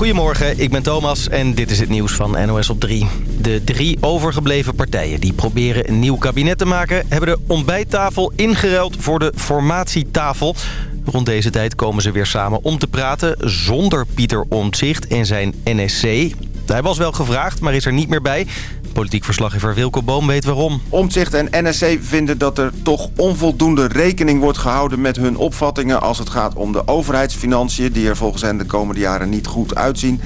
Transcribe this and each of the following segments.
Goedemorgen, ik ben Thomas en dit is het nieuws van NOS op 3. De drie overgebleven partijen die proberen een nieuw kabinet te maken... hebben de ontbijttafel ingeruild voor de formatietafel. Rond deze tijd komen ze weer samen om te praten... zonder Pieter Omtzigt en zijn NSC. Hij was wel gevraagd, maar is er niet meer bij. Politiek verslaggever Wilco Boom weet waarom. Omtzigt en NSC vinden dat er toch onvoldoende rekening wordt gehouden met hun opvattingen... als het gaat om de overheidsfinanciën... die er volgens hen de komende jaren niet goed uitzien.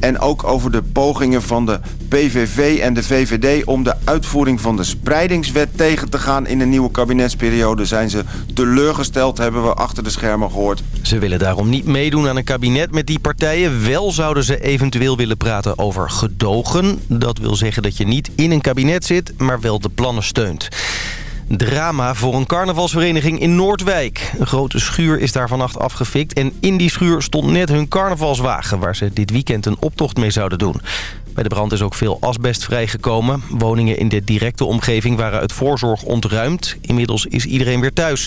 En ook over de pogingen van de PVV en de VVD... om de uitvoering van de spreidingswet tegen te gaan in een nieuwe kabinetsperiode... zijn ze teleurgesteld, hebben we achter de schermen gehoord. Ze willen daarom niet meedoen aan een kabinet met die partijen. Wel zouden ze eventueel willen praten over gedogen. Dat wil zeggen dat je niet in een kabinet zit, maar wel de plannen steunt. Drama voor een carnavalsvereniging in Noordwijk. Een grote schuur is daar vannacht afgefikt. En in die schuur stond net hun carnavalswagen... waar ze dit weekend een optocht mee zouden doen. Bij de brand is ook veel asbest vrijgekomen. Woningen in de directe omgeving waren uit voorzorg ontruimd. Inmiddels is iedereen weer thuis.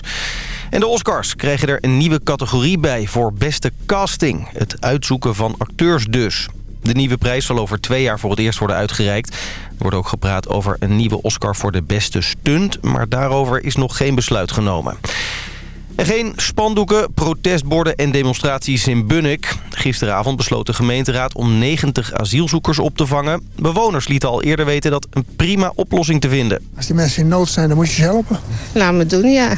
En de Oscars krijgen er een nieuwe categorie bij voor beste casting. Het uitzoeken van acteurs dus. De nieuwe prijs zal over twee jaar voor het eerst worden uitgereikt. Er wordt ook gepraat over een nieuwe Oscar voor de beste stunt... maar daarover is nog geen besluit genomen. En geen spandoeken, protestborden en demonstraties in Bunnik. Gisteravond besloot de gemeenteraad om 90 asielzoekers op te vangen. Bewoners lieten al eerder weten dat een prima oplossing te vinden. Als die mensen in nood zijn, dan moet je ze helpen. Laat me doen, ja.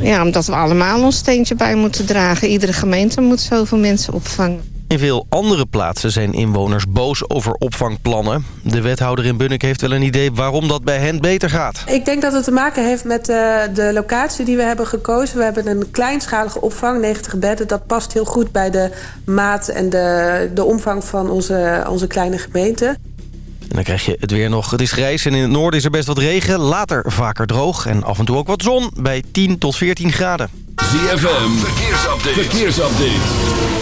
Ja, omdat we allemaal ons steentje bij moeten dragen. Iedere gemeente moet zoveel mensen opvangen. In veel andere plaatsen zijn inwoners boos over opvangplannen. De wethouder in Bunnik heeft wel een idee waarom dat bij hen beter gaat. Ik denk dat het te maken heeft met de, de locatie die we hebben gekozen. We hebben een kleinschalige opvang, 90 bedden. Dat past heel goed bij de maat en de, de omvang van onze, onze kleine gemeente. En dan krijg je het weer nog. Het is grijs en in het noorden is er best wat regen. Later vaker droog en af en toe ook wat zon bij 10 tot 14 graden. ZFM, verkeersupdate. verkeersupdate.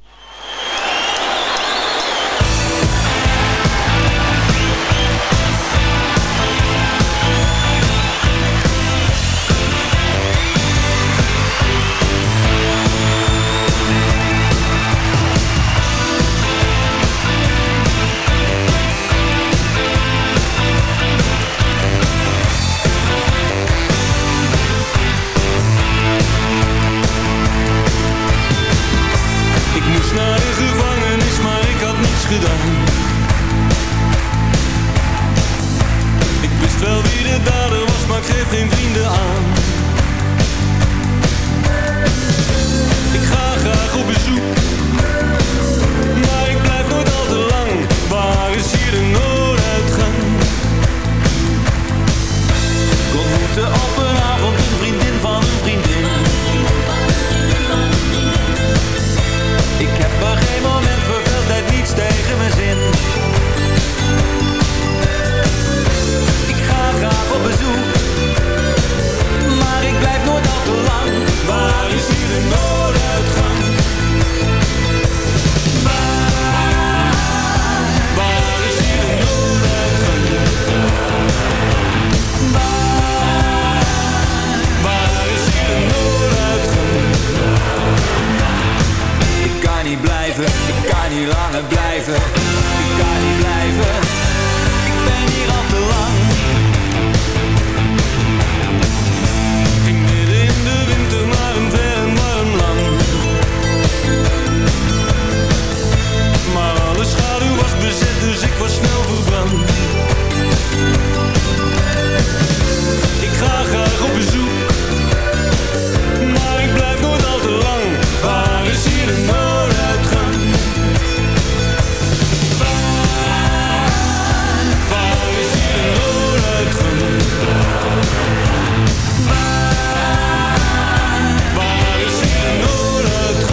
Waar is je noodig?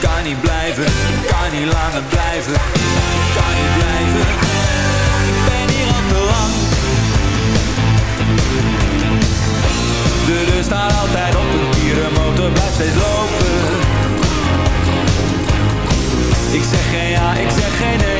Kan niet blijven, kan niet langer blijven. steeds lopen. Ik zeg geen ja, ik zeg geen nee.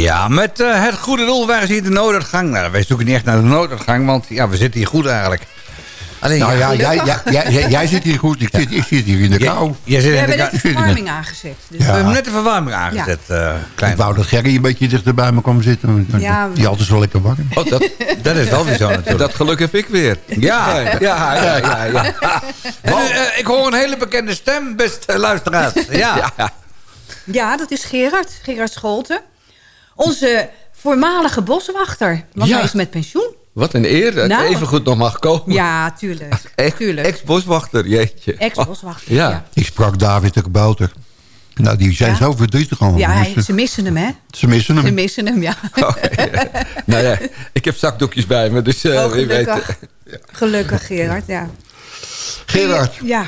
Ja, met eh, het goede doel waren ze hier de nooduitgang. Nou, wij zoeken niet echt naar de nooduitgang, want ja, we zitten hier goed eigenlijk. Alleen, Nou ja, jij, jij, jij, jij- jij zit hier goed. Ik zit, ik zit hier in de kou. jij zit We in de hebben kou. net de verwarming aangezet. Dus We hebben net de verwarming aangezet. eh, klein. Ik wou dat Gerry een beetje dichter bij me kwam zitten. Ja, Die altijd zo lekker warm. Oh, dat, Dat is wel weer zo natuurlijk. dat geluk heb ik weer. Ja, ja, ja, ja. ja. En, eh, ik hoor een hele bekende stem, beste luisteraars. Ja. Ja. Ja, dat is Gerard. Gerard Scholten. Onze voormalige boswachter. Want Ja. hij is met pensioen. Wat een eer dat Nou. even goed nog mag komen. Ja, tuurlijk. Ex- tuurlijk. Ex-boswachter, jeetje. Ex-boswachter, Ja. ja. Ik sprak David de Kabouter. Nou, die zijn Ja? zo verdrietig allemaal. Ja, hij- ze missen hem, hè? ze missen Ze hem. missen hem, ja. nou ja, ik heb zakdoekjes bij me, dus eh Oh, wie weet. gelukkig. Gelukkig, Gerard, ja. Gerard. Ja.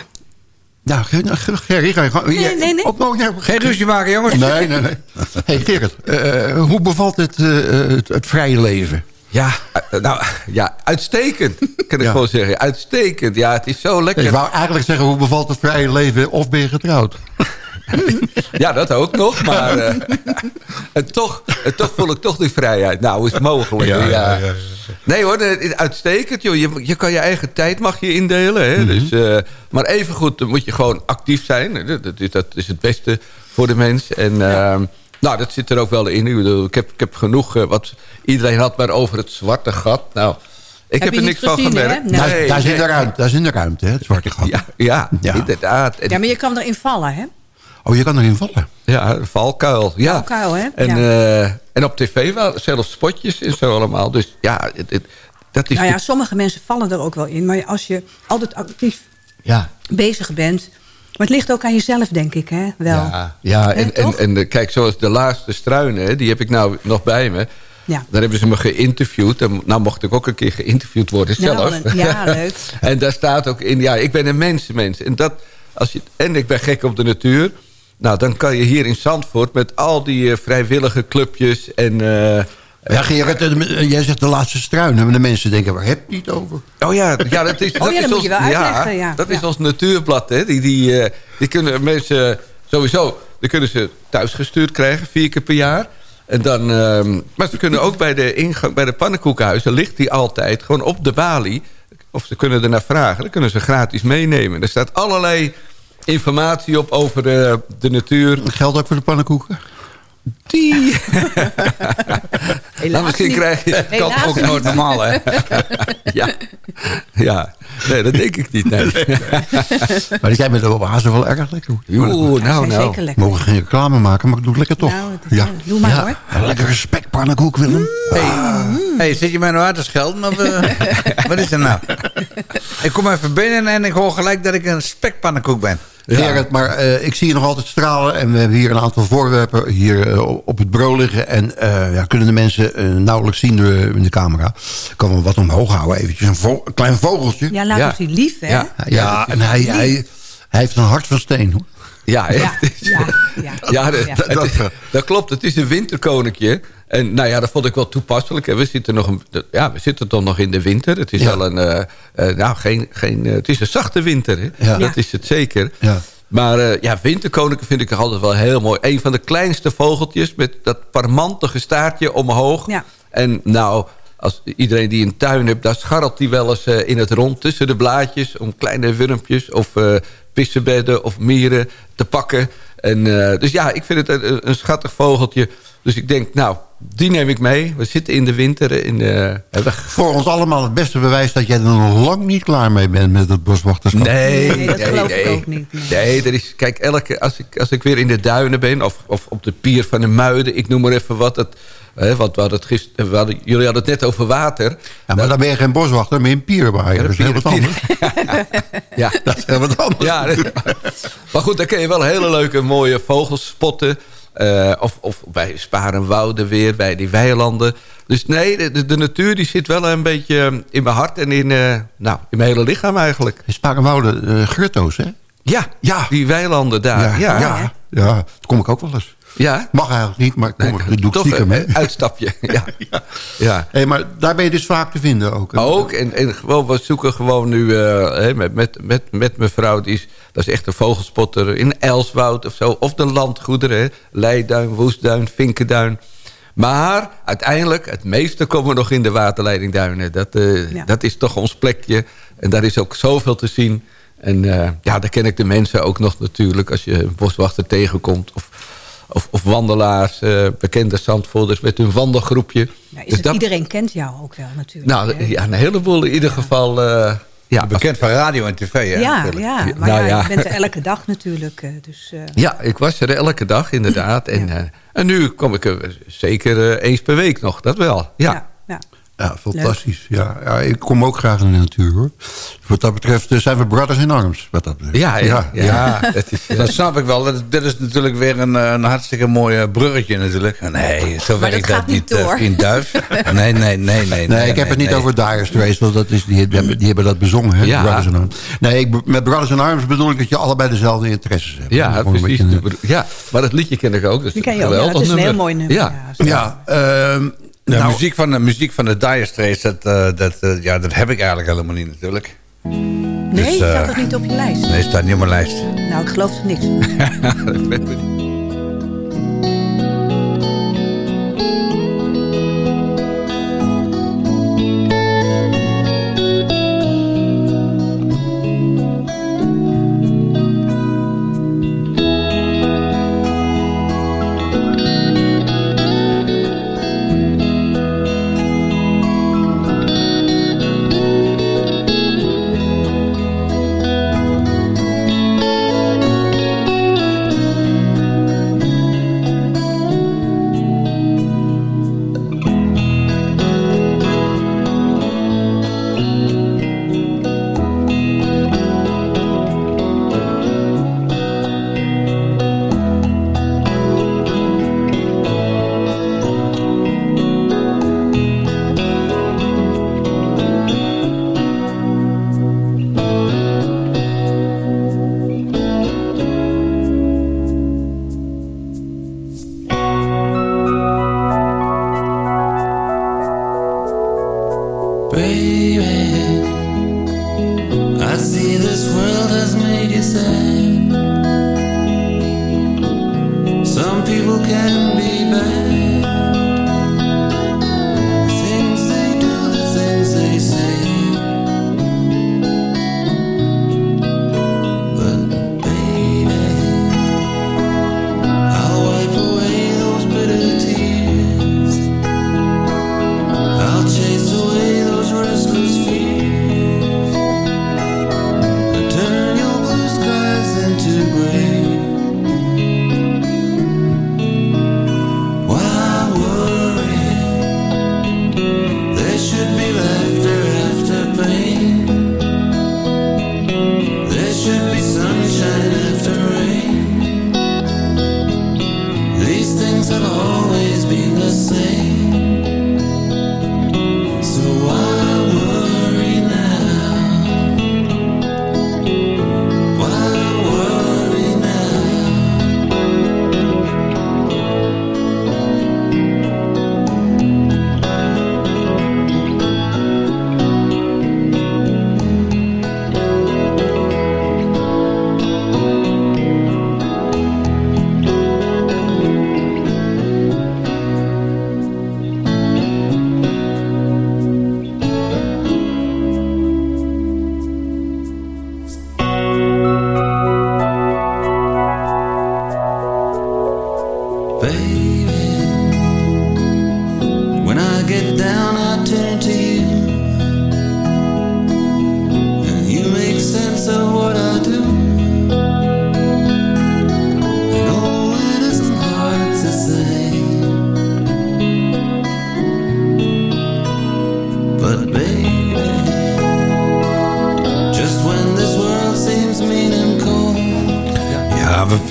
Nou, Ger- nou, Ger- Gerry, ga je gang. Nee, nee, nee. Ook, nog- nee, Geen ruzie maken, jongens. Nee, nee, nee. hey, Gerard, eh, hoe bevalt het, eh, het, het vrije leven? Ja, eh, nou, ja, uitstekend, kan ik Ja. gewoon zeggen. Uitstekend, ja, het is zo lekker. Ik wou eigenlijk zeggen, hoe bevalt het vrije leven of ben je getrouwd? Ja, dat ook nog, maar eh, en toch, en toch voel ik toch die vrijheid. Nou, is het mogelijk. Ja, Ja, ja. Nee hoor, het is uitstekend. Joh. Je, je kan je eigen tijd mag je indelen. Hè? dus, eh, maar evengoed dan moet je gewoon actief zijn. Dat, is, dat is het beste voor de mens. En ehm, nou, dat zit er ook wel in. Ik, heb, ik heb genoeg, eh, wat iedereen had maar over het zwarte gat. Nou, ik heb, er niks van gezien, gemerkt. Nee. daar, daar, zit de ruimte, daar zit de ruimte, hè, het zwarte gat. Ja, ja, Ja. inderdaad. En, Ja, maar je kan erin vallen, hè? Oh, je kan erin vallen. Ja, een valkuil. Ja. Valkuil, hè? En, Ja. eh, en op tv wel, zelfs spotjes en zo allemaal. Dus ja, het, het- dat is... Nou ja, sommige mensen vallen er ook wel in. Maar als je altijd actief ja, bezig bent... Maar het ligt ook aan jezelf, denk ik, hè? Wel. ja, ja Hè, en, en, de- kijk, zoals de laatste struinen, hè, die heb ik nou nog bij me. Ja. Daar hebben ze me geïnterviewd. En nou mocht ik ook een keer geïnterviewd worden Nou, zelf. ja, leuk. en daar staat ook in, ja, ik ben een mensenmens. En, dat, als je, en ik ben gek op de natuur. Nou, dan kan je hier in Zandvoort met al die eh, vrijwillige clubjes en... eh, Ja, Gerard, eh, jij zegt de laatste struinen. Maar de mensen denken, waar heb je het over? Oh ja, ja dat is, Oh dat ja, is ons, je wel uitleggen, ja. Dat is Ja. ons natuurblad. Hè. Die, die, eh, die kunnen mensen sowieso... Die kunnen ze thuis gestuurd krijgen, vier keer per jaar. En dan, ehm, maar ze kunnen ook bij de ingang, bij de pannenkoekenhuizen... ligt die altijd gewoon op de balie. Of ze kunnen er naar vragen. Dan kunnen ze gratis meenemen. Er staat allerlei informatie op over de, de natuur. Geldt ook voor de pannenkoeken? Die... Helaas nou, misschien niet. krijg je... Kan ook nooit normaal, hè? Ja. ja, nee, dat denk ik niet. Nee. Maar jij bent de oase wel erg lekker. Oeh, nou, nou. zeker We lekker. mogen geen reclame maken, maar ik doe het lekker toch. Nou, het is- doe maar, hoor. Een lekkere spekpannenkoek, Willem. Hey, hey, zit je mij nou uit te schelden? Of, eh, wat is er nou? Ik kom even binnen en ik hoor gelijk dat ik een spekpannenkoek ben. Gerard, maar eh, ik zie je nog altijd stralen. En we hebben hier een aantal voorwerpen hier eh, op het bureau liggen. En eh, ja, kunnen de mensen nauwelijks zien door, in de camera. Ik kan wel wat omhoog houden eventjes. Een, vo- een klein vogeltje. Ja, laat Ja. ons die lief, hè? Ja. Ja, en hij, hij, hij heeft een hart van steen. Hoor. Ja, hè? Ja, ja, ja. Ja, dat, Ja. dat- Dat- klopt. Het is een winterkoninkje. En nou ja, dat vond ik wel toepasselijk. hè. We zitten, nog een, ja, we zitten toch nog in de winter. Het is Ja. wel een, eh, eh, nou, geen, geen, eh, het is een zachte winter. Hè? Ja. Dat is het zeker. Ja. Maar eh, ja, winterkoninkje vind ik altijd wel heel mooi. Een van de kleinste vogeltjes met dat parmantige staartje omhoog. Ja. En nou, als iedereen die een tuin heeft... daar scharrelt hij wel eens eh, in het rond tussen de blaadjes... om kleine wurmpjes of eh pissebedden of mieren te pakken. En, eh, dus ja, ik vind het een, een schattig vogeltje. Dus ik denk, nou, die neem ik mee. We zitten in de winter. In, hebben- Voor ons allemaal het beste bewijs dat jij er nog lang niet klaar mee bent met het boswachterschap. Nee, Nee, dat geloof ik ook niet, nee. Nee, er is, kijk, elke, als, ik, als ik weer in de duinen ben... of, of op de pier van de Muiden, ik noem maar even wat... Het, hè, want we hadden het gister, we hadden, jullie hadden het net over water. Ja, maar dan ben je geen boswachter, maar een pierbaaier. Ja, dat is de heel wat anders. Ja. Dat is heel wat anders. Ja, dat- maar goed, dan kun je wel hele leuke mooie vogels spotten. Eh, of, of bij Sparenwoude weer, bij die weilanden. Dus nee, de, natuur die zit wel een beetje eh, in mijn hart en in, eh, nou, in mijn hele lichaam eigenlijk. In Spakenwoude, uh, Grutto's, hè? Ja, Ja. die weilanden daar. Ja, ja, ja. ja. ja. daar kom ik ook wel eens. Ja. Mag eigenlijk niet, maar kom, ik- dat doe ik Toch stiekem, hè? uitstapje. ja. Ja. Hey, maar daar ben je dus vaak te vinden ook. hè? Ook, en, en gewoon, we zoeken gewoon nu eh, hè, met, met, met, met mevrouw, die is, dat is echt een vogelspotter in Elswoud of zo. Of de landgoederen, hè. Leiduin, Woestduin, Vinkenduin. Maar uiteindelijk, het meeste komen nog in de waterleidingduinen. Dat, eh, Ja. dat is toch ons plekje. En daar is ook zoveel te zien. En eh, ja, daar ken ik de mensen ook nog natuurlijk. Als je een boswachter tegenkomt. Of, of, of wandelaars, eh, bekende zandvoerders met hun wandelgroepje. Ja, is Dus het, dat- iedereen kent jou ook wel natuurlijk. nou, hè? ja, een heleboel in ieder geval. eh, ja, Bekend van radio en tv, hè? ja, natuurlijk. ja, Ja, maar nou ja, ja. je bent er elke dag natuurlijk. eh, Dus, eh, Ja, ik was er elke dag inderdaad. En, eh, en nu kom ik er zeker eh, eens per week nog, dat wel. Ja. Ja, fantastisch. Ja, ja, ik kom ook graag in de natuur, hoor. Wat dat betreft eh, zijn we brothers in arms. Wat dat betreft. Ja, ja, ja. dat is, eh, Dat snap ik wel. Dat, dit is natuurlijk weer een, eh, een hartstikke mooi bruggetje natuurlijk. Nee, zo Maar werkt dat dat gaat niet door. vriend Duif. Nee, nee, nee, nee. Nee, ik heb het niet nee. over Dire Straits, want dat is, die, die, hebben, die hebben dat bezongen, hè, Ja. Brothers in Arms. Nee, ik, met Brothers in Arms bedoel ik dat je allebei dezelfde interesses hebt. ja, precies. een- Ja, maar dat liedje ken ik ook. Dus Die ken je ook, ja, geweldig het is een heel mooi nummer. Ja. Ja. Ja, ehm, De nou, muziek, van de, muziek van de Dire Straits, dat, eh, dat, eh, ja, dat heb ik eigenlijk helemaal niet natuurlijk. Nee, Dus, eh, staat dat niet op je lijst? Nee, staat niet op mijn lijst. Nou, ik geloof het niet.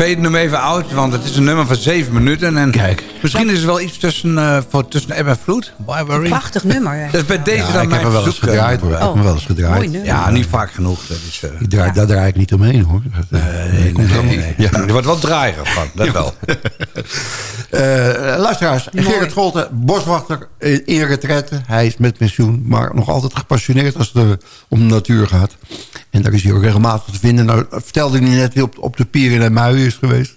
Veden hem even uit, want het is een nummer van zeven minuten. En Kijk. Misschien is er wel iets tussen, eh, voor, tussen eb en vloed. Prachtig nummer. hè. Dat is bij deze ja, dan ik heb mijn hem wel eens verzoek, eh, gedraaid, hoor. Ik heb Oh, wel eens gedraaid. mooi nummer. Ja, niet vaak genoeg. Dat is, eh, Ik draai, Daar draai ik niet omheen, hoor. Dat, eh, nee, nee. Ja. Er wordt wel draaier van, dat wel. Eh, luisteraars, Gerrit Scholten, boswachter eh, in retraite. Hij is met pensioen, maar nog altijd gepassioneerd als het eh, om de natuur gaat. En daar is hij ook regelmatig te vinden. Nou, vertelde hij net wie op, op de pier in Muiden is geweest.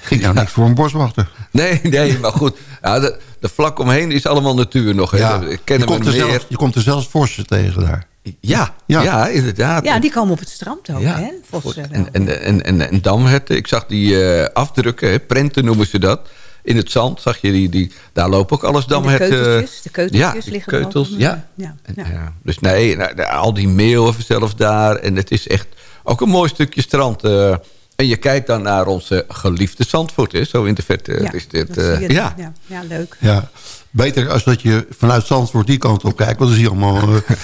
Ging nou niks voor een boswachter. Nee, nee, maar goed. Ja, de, de vlak omheen is allemaal natuur nog. hè. Ja, Ik je, ken hem komt er meer. zelfs, je komt er zelfs vorsten tegen daar. Ja, Ja. ja. inderdaad. Ja, die komen op het strand ook, Ja. hè? Vossen. En, en, en, en, en damherten, ik zag die eh, afdrukken, hè, prenten noemen ze dat. In het zand zag je die, die daar lopen ook alles En de damherten. keuteltjes, de keuteltjes ja, liggen keutels, ja. Ja, En, ja. ja. Dus nee, nou, al die meeuwen zelfs daar. En het is echt ook een mooi stukje strand. eh. en je kijkt dan naar onze geliefde Zandvoort. Hè. Zo in de verte Ja, is dit. dat eh, zie je. ja. ja. Ja, leuk. Ja. Beter als dat je vanuit Zandvoort die kant op kijkt. Want dan zie je allemaal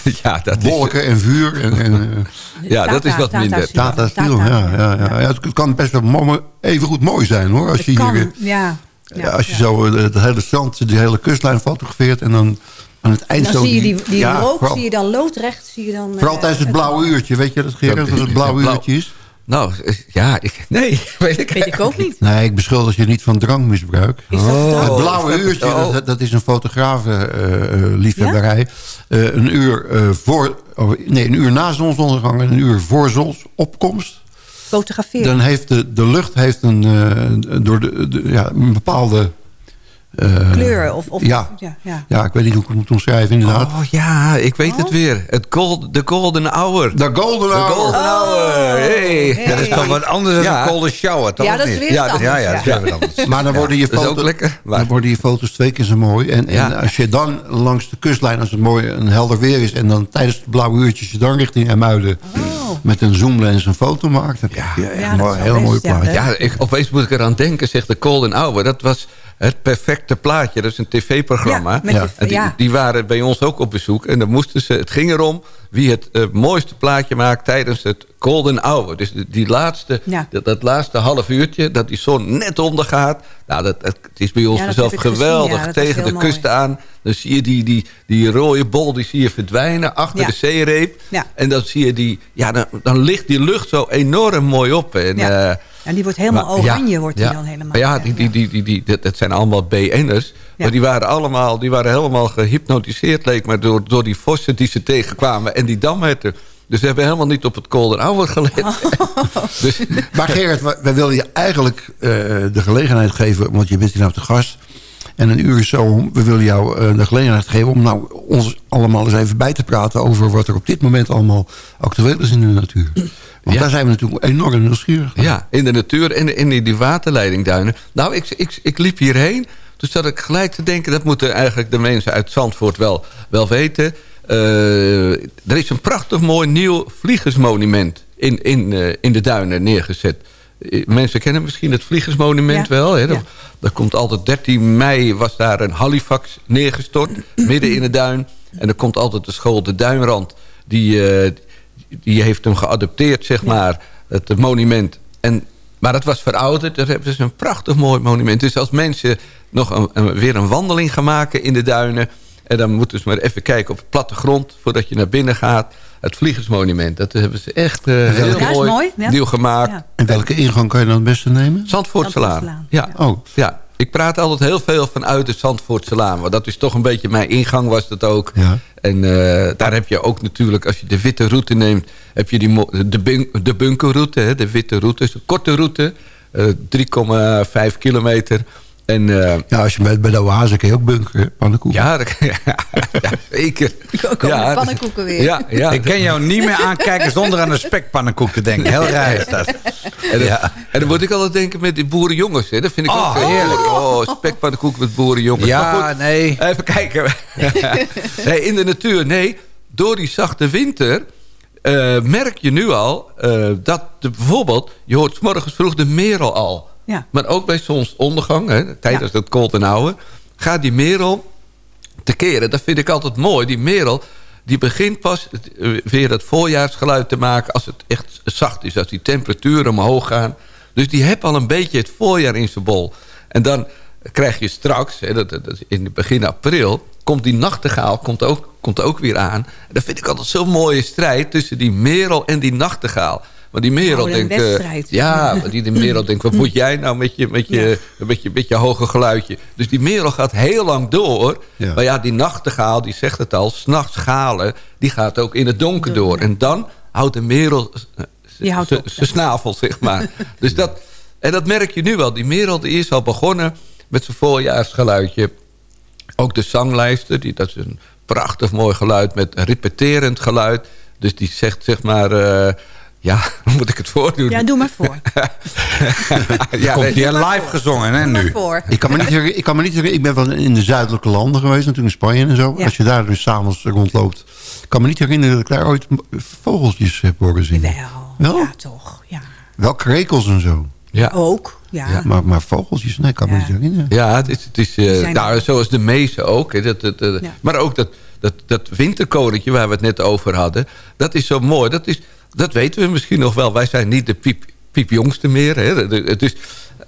eh, ja, dat is, wolken en vuur. En, en, eh, ja, dat is wat Tata minder. Tata Steel, ja, ja, ja. ja. Het kan best wel mooi, even goed mooi zijn hoor. Als je, kan, hier, ja. Ja, als je ja. zo eh, het hele strand, die hele kustlijn fotografeert. En dan aan het eind Dan zo zie je die, die ja, rook, vooral, zie je dan loodrecht, zie je dan... vooral eh, tijdens het het- blauwe uurtje. Weet je dat Gerard, dat het blauwe Blauw. uurtje is? Nou, eh, ja, ik, nee, weet ik Weet ik ook niet. Nee, ik beschuldig je niet van drankmisbruik. Is dat Oh. het blauwe dat- uurtje, oh. dat, dat is een fotografen-liefhebberij. een uur eh, voor, oh, nee, een uur na zonsondergang en een uur voor zonsopkomst. Fotograferen. Dan heeft de, de lucht heeft een, eh, door de, de- ja, een bepaalde... eh, Kleur of... of ja. ja, ja. Ja, ik weet niet hoe ik het moet omschrijven inderdaad. Oh ja, ik weet het weer. Het gold, de golden hour. De golden De hour. golden hour. Hey. hey. Dat is toch wat anders dan Ja. een golden shower, toch? Ja, dat is weer Ja, dat- Ja, ja, anders, dat is weer wat anders. Maar dan worden, je Dat is ook foto- lekker. Maar- dan worden je foto's twee keer zo mooi. En, Ja. en als je dan langs de kustlijn, als het mooi en helder weer is... en dan tijdens het blauwe uurtjes je dan richting Emuiden... met een zoomlens een foto maakt... Ja, is heel mooi ja. plaatje. Ja, ik, opeens moet ik eraan denken, zegt de Golden Hour. Dat was het perfecte plaatje. Dat is een tv-programma. Ja, die, waren bij ons ook op bezoek. En dan moesten ze, het ging erom wie het eh, mooiste plaatje maakt tijdens het Golden Hour. Dus die, laatste, Ja. dat, dat laatste half uurtje, dat die zon net ondergaat. Nou, dat, het, is bij ons zelf geweldig. tegen de kust aan. Dan zie je die, die, die rode bol, die zie je verdwijnen achter de zeereep. En dan zie je die, ja, dan, dan ligt die lucht zo enorm mooi op. En, Ja. En die wordt helemaal maar- oranje, ja, wordt die ja. dan helemaal. Maar ja, die, die, die, die, die, dat, dat zijn allemaal BN'ers. Ja. Maar die waren allemaal, die waren helemaal gehypnotiseerd, leek maar, door, door die vossen die ze tegenkwamen en die damherten. Dus ze hebben helemaal niet op het Golden Hour gelet. dus, Maar Gerard, wij- wij willen je eigenlijk eh, de gelegenheid geven... want je bent hier nou te gast... en een uur is zo. We willen jou eh, de gelegenheid geven om nou ons allemaal eens even bij te praten... over wat er op dit moment allemaal actueel is in de natuur. Want Ja. daar zijn we natuurlijk enorm nieuwsgierig naar. ja, in de natuur en in die, die waterleidingduinen. Nou, ik, ik, ik liep hierheen. Toen zat ik gelijk te denken... dat moeten eigenlijk de mensen uit Zandvoort wel, wel weten. Eh, er is een prachtig mooi nieuw vliegersmonument... in, in, eh, in de duinen neergezet. Eh, Mensen kennen misschien het vliegersmonument Ja. wel. Hè? Dat, Ja. dat komt altijd 13 mei was daar een Halifax neergestort. midden in de duin. En dan komt altijd de school De Duinrand. Die, eh, die heeft hem geadopteerd, zeg maar. Het monument. En, maar dat was verouderd. Daar hebben ze een prachtig mooi monument. Dus als mensen nog een, een- weer een wandeling gaan maken in de duinen... en dan moeten ze maar even kijken op het plattegrond... voordat je naar binnen gaat. Het Vliegersmonument. Dat hebben ze echt eh, heel Ja, mooi, mooi, ja. nieuw gemaakt. Ja. En welke ingang kan je dan het beste nemen? Zandvoortselaan. Zandvoortselaan, Ja. Oh, ja, ik praat altijd heel veel vanuit de Zandvoortselaan. Want dat is toch een beetje mijn ingang was dat ook. Ja. En eh, daar heb je ook natuurlijk, als je de witte route neemt... heb je die, de, de bunkerroute, hè, de witte route. is een korte route, eh 3,5 kilometer. En eh, ja, als je bij, bij de oase kun je ook bunkeren, pannenkoek. ja, dat- ja, zeker. Komen Ja, de pannenkoeken weer. Ja, ja. Ik kan jou niet meer aankijken zonder aan een spekpannenkoek te denken. Heel raar is dat. En, dan- Ja. en dan moet ik altijd denken met die boerenjongens. Hè. Dat vind ik Oh, ook heerlijk. Oh, spekpannenkoek met boerenjongens. Ja, goed, nee. Even kijken. nee, in de natuur, nee. Door die zachte winter eh, merk je nu al eh, dat de, bijvoorbeeld... je hoort 's morgens vroeg de merel al. Ja. Maar ook bij zonsondergang, hè, tijdens het cold en oude... gaat die merel te keren. Dat vind ik altijd mooi. Die merel die begint pas eh, weer het voorjaarsgeluid te maken... als het echt zacht is, als die temperaturen omhoog gaan. Dus die heeft al een beetje het voorjaar in zijn bol. En dan krijg je straks, hè, dat, dat, dat in begin april... komt die nachtegaal komt ook, komt ook weer aan. En dat vind ik altijd zo'n mooie strijd... tussen die merel en die nachtegaal. Maar die merel Oh, een denkt... eh, wedstrijd. ja, maar die de merel denkt... wat moet jij nou met je, met je, met je, met je hoge geluidje? Dus die merel gaat heel lang door. Ja. Maar ja, die nachtegaal, die zegt het al... s'nachts galen, die gaat ook in het donker door. En dan houdt de merel Die zijn snavel, zeg maar. dus dat, en dat merk je nu wel. Die merel die is al begonnen met zijn voorjaarsgeluidje. Ook de zanglijster, die, dat is een prachtig mooi geluid met repeterend geluid. Dus die zegt zeg maar... eh, ja, moet ik het voordoen? Ja, doe maar voor. ja, Komt hier live gezongen, hè, Doe maar nu? voor. Ik kan, me niet herinneren, ik kan me niet herinneren, ik ben wel in de zuidelijke landen geweest, natuurlijk in Spanje en zo. Ja. Als je daar dus s'avonds rondloopt. Ik kan me niet herinneren dat ik daar ooit vogeltjes heb horen zingen. Wel, Wel? ja toch. Ja. Wel krekels en zo. Ja. Ook, ja. Maar, maar vogeltjes, nee, ik kan me niet herinneren. Ja, het is, het is nou, er. zoals de mezen ook. Hè, dat, dat, dat- Ja. Maar ook dat, dat, dat winterkorentje waar we het net over hadden. Dat is zo mooi. Dat, is, dat weten we misschien nog wel. Wij zijn niet de piep, piepjongste meer. Hè. De- Het is,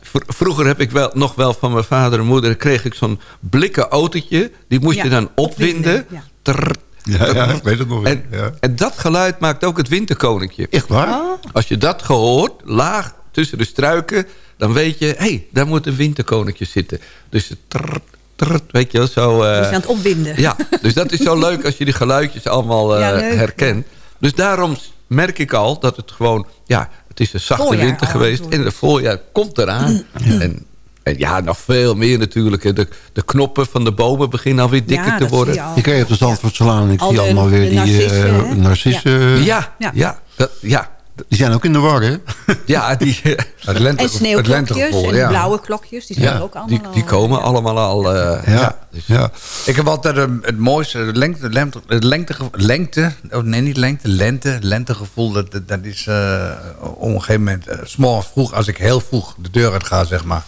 vr- vroeger heb ik wel, nog wel van mijn vader en moeder... kreeg ik zo'n blikken autootje. Die moest Ja, je dan opwinden. opwinden, ja. Trrr, Ja, ja, ik weet het nog. en, ja. en dat geluid maakt ook het winterkoninkje. Echt waar? Oh. Als je dat gehoord, laag tussen de struiken... dan weet je, hé, hey, daar moet een winterkoninkje zitten. Dus het trrrt, trrrt, weet je wel, zo... eh, Die is aan het opwinden. ja, dus dat is zo leuk als je die geluidjes allemaal eh, Ja, herkent. Dus daarom merk ik al dat het gewoon... Ja, het is een zachte Voorjaar winter geweest. En het voorjaar komt eraan. En, en ja, nog veel meer natuurlijk. De, de knoppen van de bomen beginnen alweer dikker Ja, te worden. je op de Zandvoortselaan en ik Al zie de- allemaal weer die narcissen, eh, narcissen. Ja, ja, Ja. dat, ja, Die zijn ook in de war, hè? ja, die, Het, lente, En het sneeuwklokjes lentegevoel, en ja. blauwe klokjes. Die zijn Ja, er ook allemaal die, die al. komen allemaal al... eh, Ja, dus- ja. Ik heb altijd een- het mooiste het lengte, lengte, het lengte, lengte, oh nee niet lengte, lente, lentegevoel. Dat, dat, dat is eh, op een gegeven moment, eh, 's morgens vroeg, als ik heel vroeg de deur uit ga, zeg maar.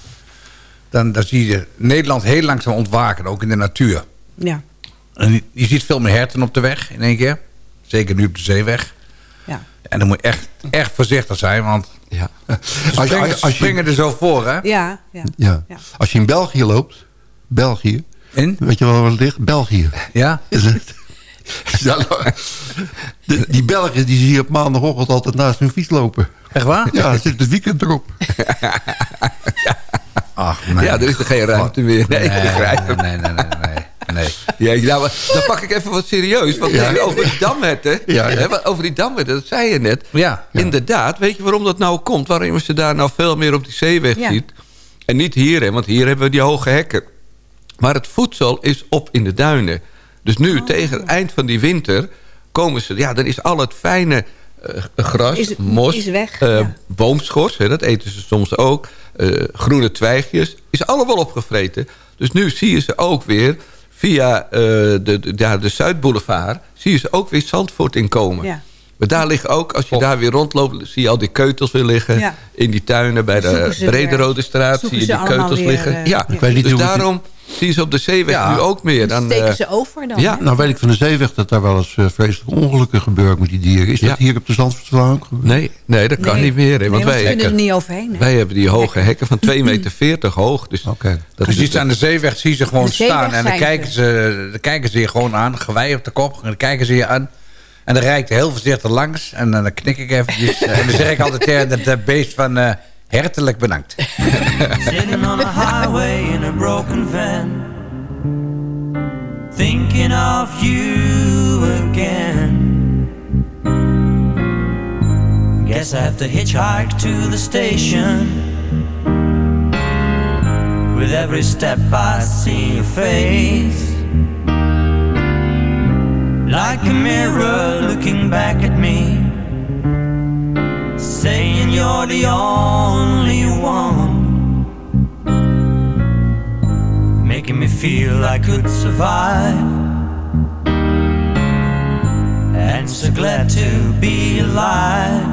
Dan, dan zie je Nederland heel langzaam ontwaken, ook in de natuur. Ja, En je- je ziet veel meer herten op de weg in één keer. Zeker nu op de zeeweg. En dan moet je echt, echt voorzichtig zijn, want ja. ze Als je- springen, als je- springen er zo voor, hè? Ja, ja. Ja. Als je in België loopt, België, In? weet je wel waar het ligt? België. Ja? Is het? Ja, de- die Belgen die zie je op maandagochtend altijd naast hun fiets lopen. Echt waar? Ja, zit het weekend erop. Ach, nee. ja, er is er geen ruimte meer. Nee, ik begrijp hem. nee, nee, nee, nee, nee. Ja, nou, dan pak ik even wat serieus. Want Ja. over die damherten. Ja, ja. hè, wat- Over die damherten, dat zei je net. Ja. Inderdaad, weet je waarom dat nou komt? Waarom je ze daar nou veel meer op die zeeweg Ja. ziet? En niet hier, hè, want hier hebben we die hoge hekken. Maar het voedsel is op in de duinen. Dus nu, Oh. tegen het eind van die winter... komen ze... Ja, dan is al het fijne eh, gras, Is- mos, is weg, eh, ja. boomschors... Hè, dat eten ze soms ook... eh, groene twijgjes, is allemaal opgevreten. Dus nu zie je ze ook weer... via eh, de, de, ja, de Zuidboulevard... zie je ze ook weer Zandvoort inkomen. Ja. Maar daar liggen ook, als je daar weer rondloopt... zie je al die keutels weer liggen. Ja. In die tuinen bij de Brederode straat... zie je die keutels weer, liggen. eh, ja, ja. Ik weet niet dus hoe daarom je ze op de zeeweg Ja. nu ook meer. Dan Dan, steken eh, ze over dan. ja. hè? Nou weet ik van de zeeweg dat daar wel eens eh, vreselijke ongelukken gebeuren met die dieren. Is Ja. dat hier op de Zandvoortselaan ook gebeurd? nee, nee, dat kan Nee. niet meer. Hè, Nee, want wij, kunnen er niet overheen. hè? wij hebben die hoge hekken van 2,40 meter hoog. Dus Oké. dat Precies is aan de zeeweg zie je ze gewoon staan. En dan kijken, ze, dan kijken ze je gewoon aan. Gewei op de kop. En dan kijken ze je aan. En dan rijd ik heel voorzichtig langs. En dan knik ik eventjes. en dan zeg ik altijd tegen dat, dat beest van... eh hartelijk bedankt. Sitting on a highway in a broken van. Thinking of you again. Guess I have to hitchhike to the station. With every step I see your face. Like a mirror looking back at me. Saying you're the only one. Making me feel I could survive. And so glad to be alive.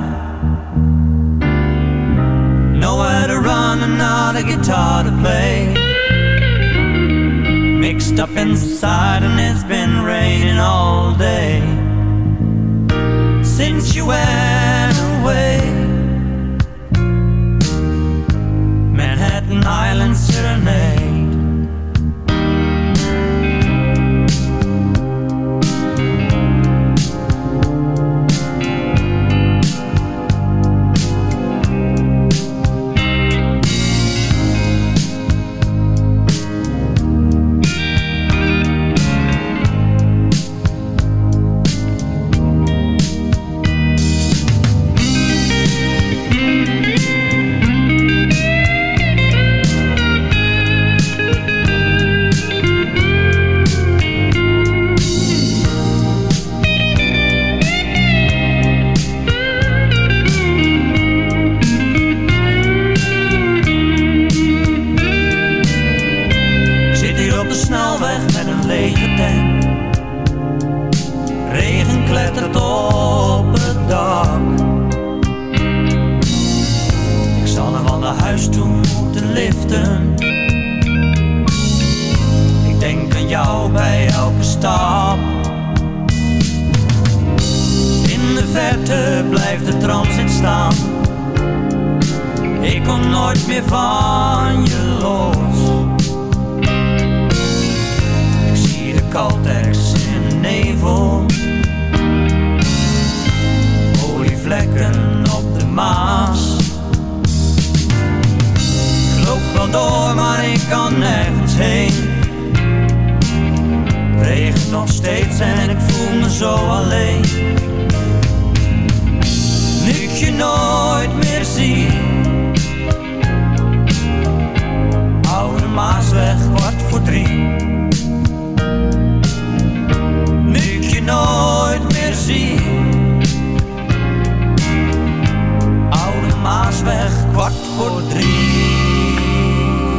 Nowhere to run and not a guitar to play. Mixed up inside, and it's been raining all day since you went away. Manhattan Island Serenade.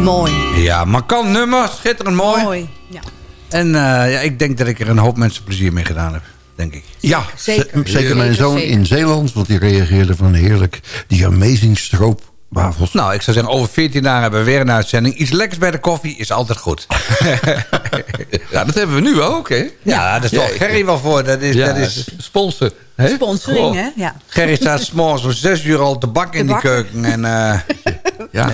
Mooi. Ja, markant nummer. Schitterend mooi. Mooi. Ja. En eh, ja, ik denk dat ik er een hoop mensen plezier mee gedaan heb. Denk ik. Ja, Zeker. zeker mijn zoon zeker. in Zeeland, want die reageerde van heerlijk. Die amazing stroopwafels. Nou, ik zou zeggen, over 14 dagen hebben we weer een uitzending. Iets lekkers bij de koffie is altijd goed. Ja, dat hebben we nu ook, hè? Ja, daar is toch Gerry wel voor. Dat is, Ja, dat is, sponsor. Hè? Sponsoring, hè? Ja. Gerry staat s'morgens om 6 uur al te bakken in bakken. keuken. En, eh, Ja.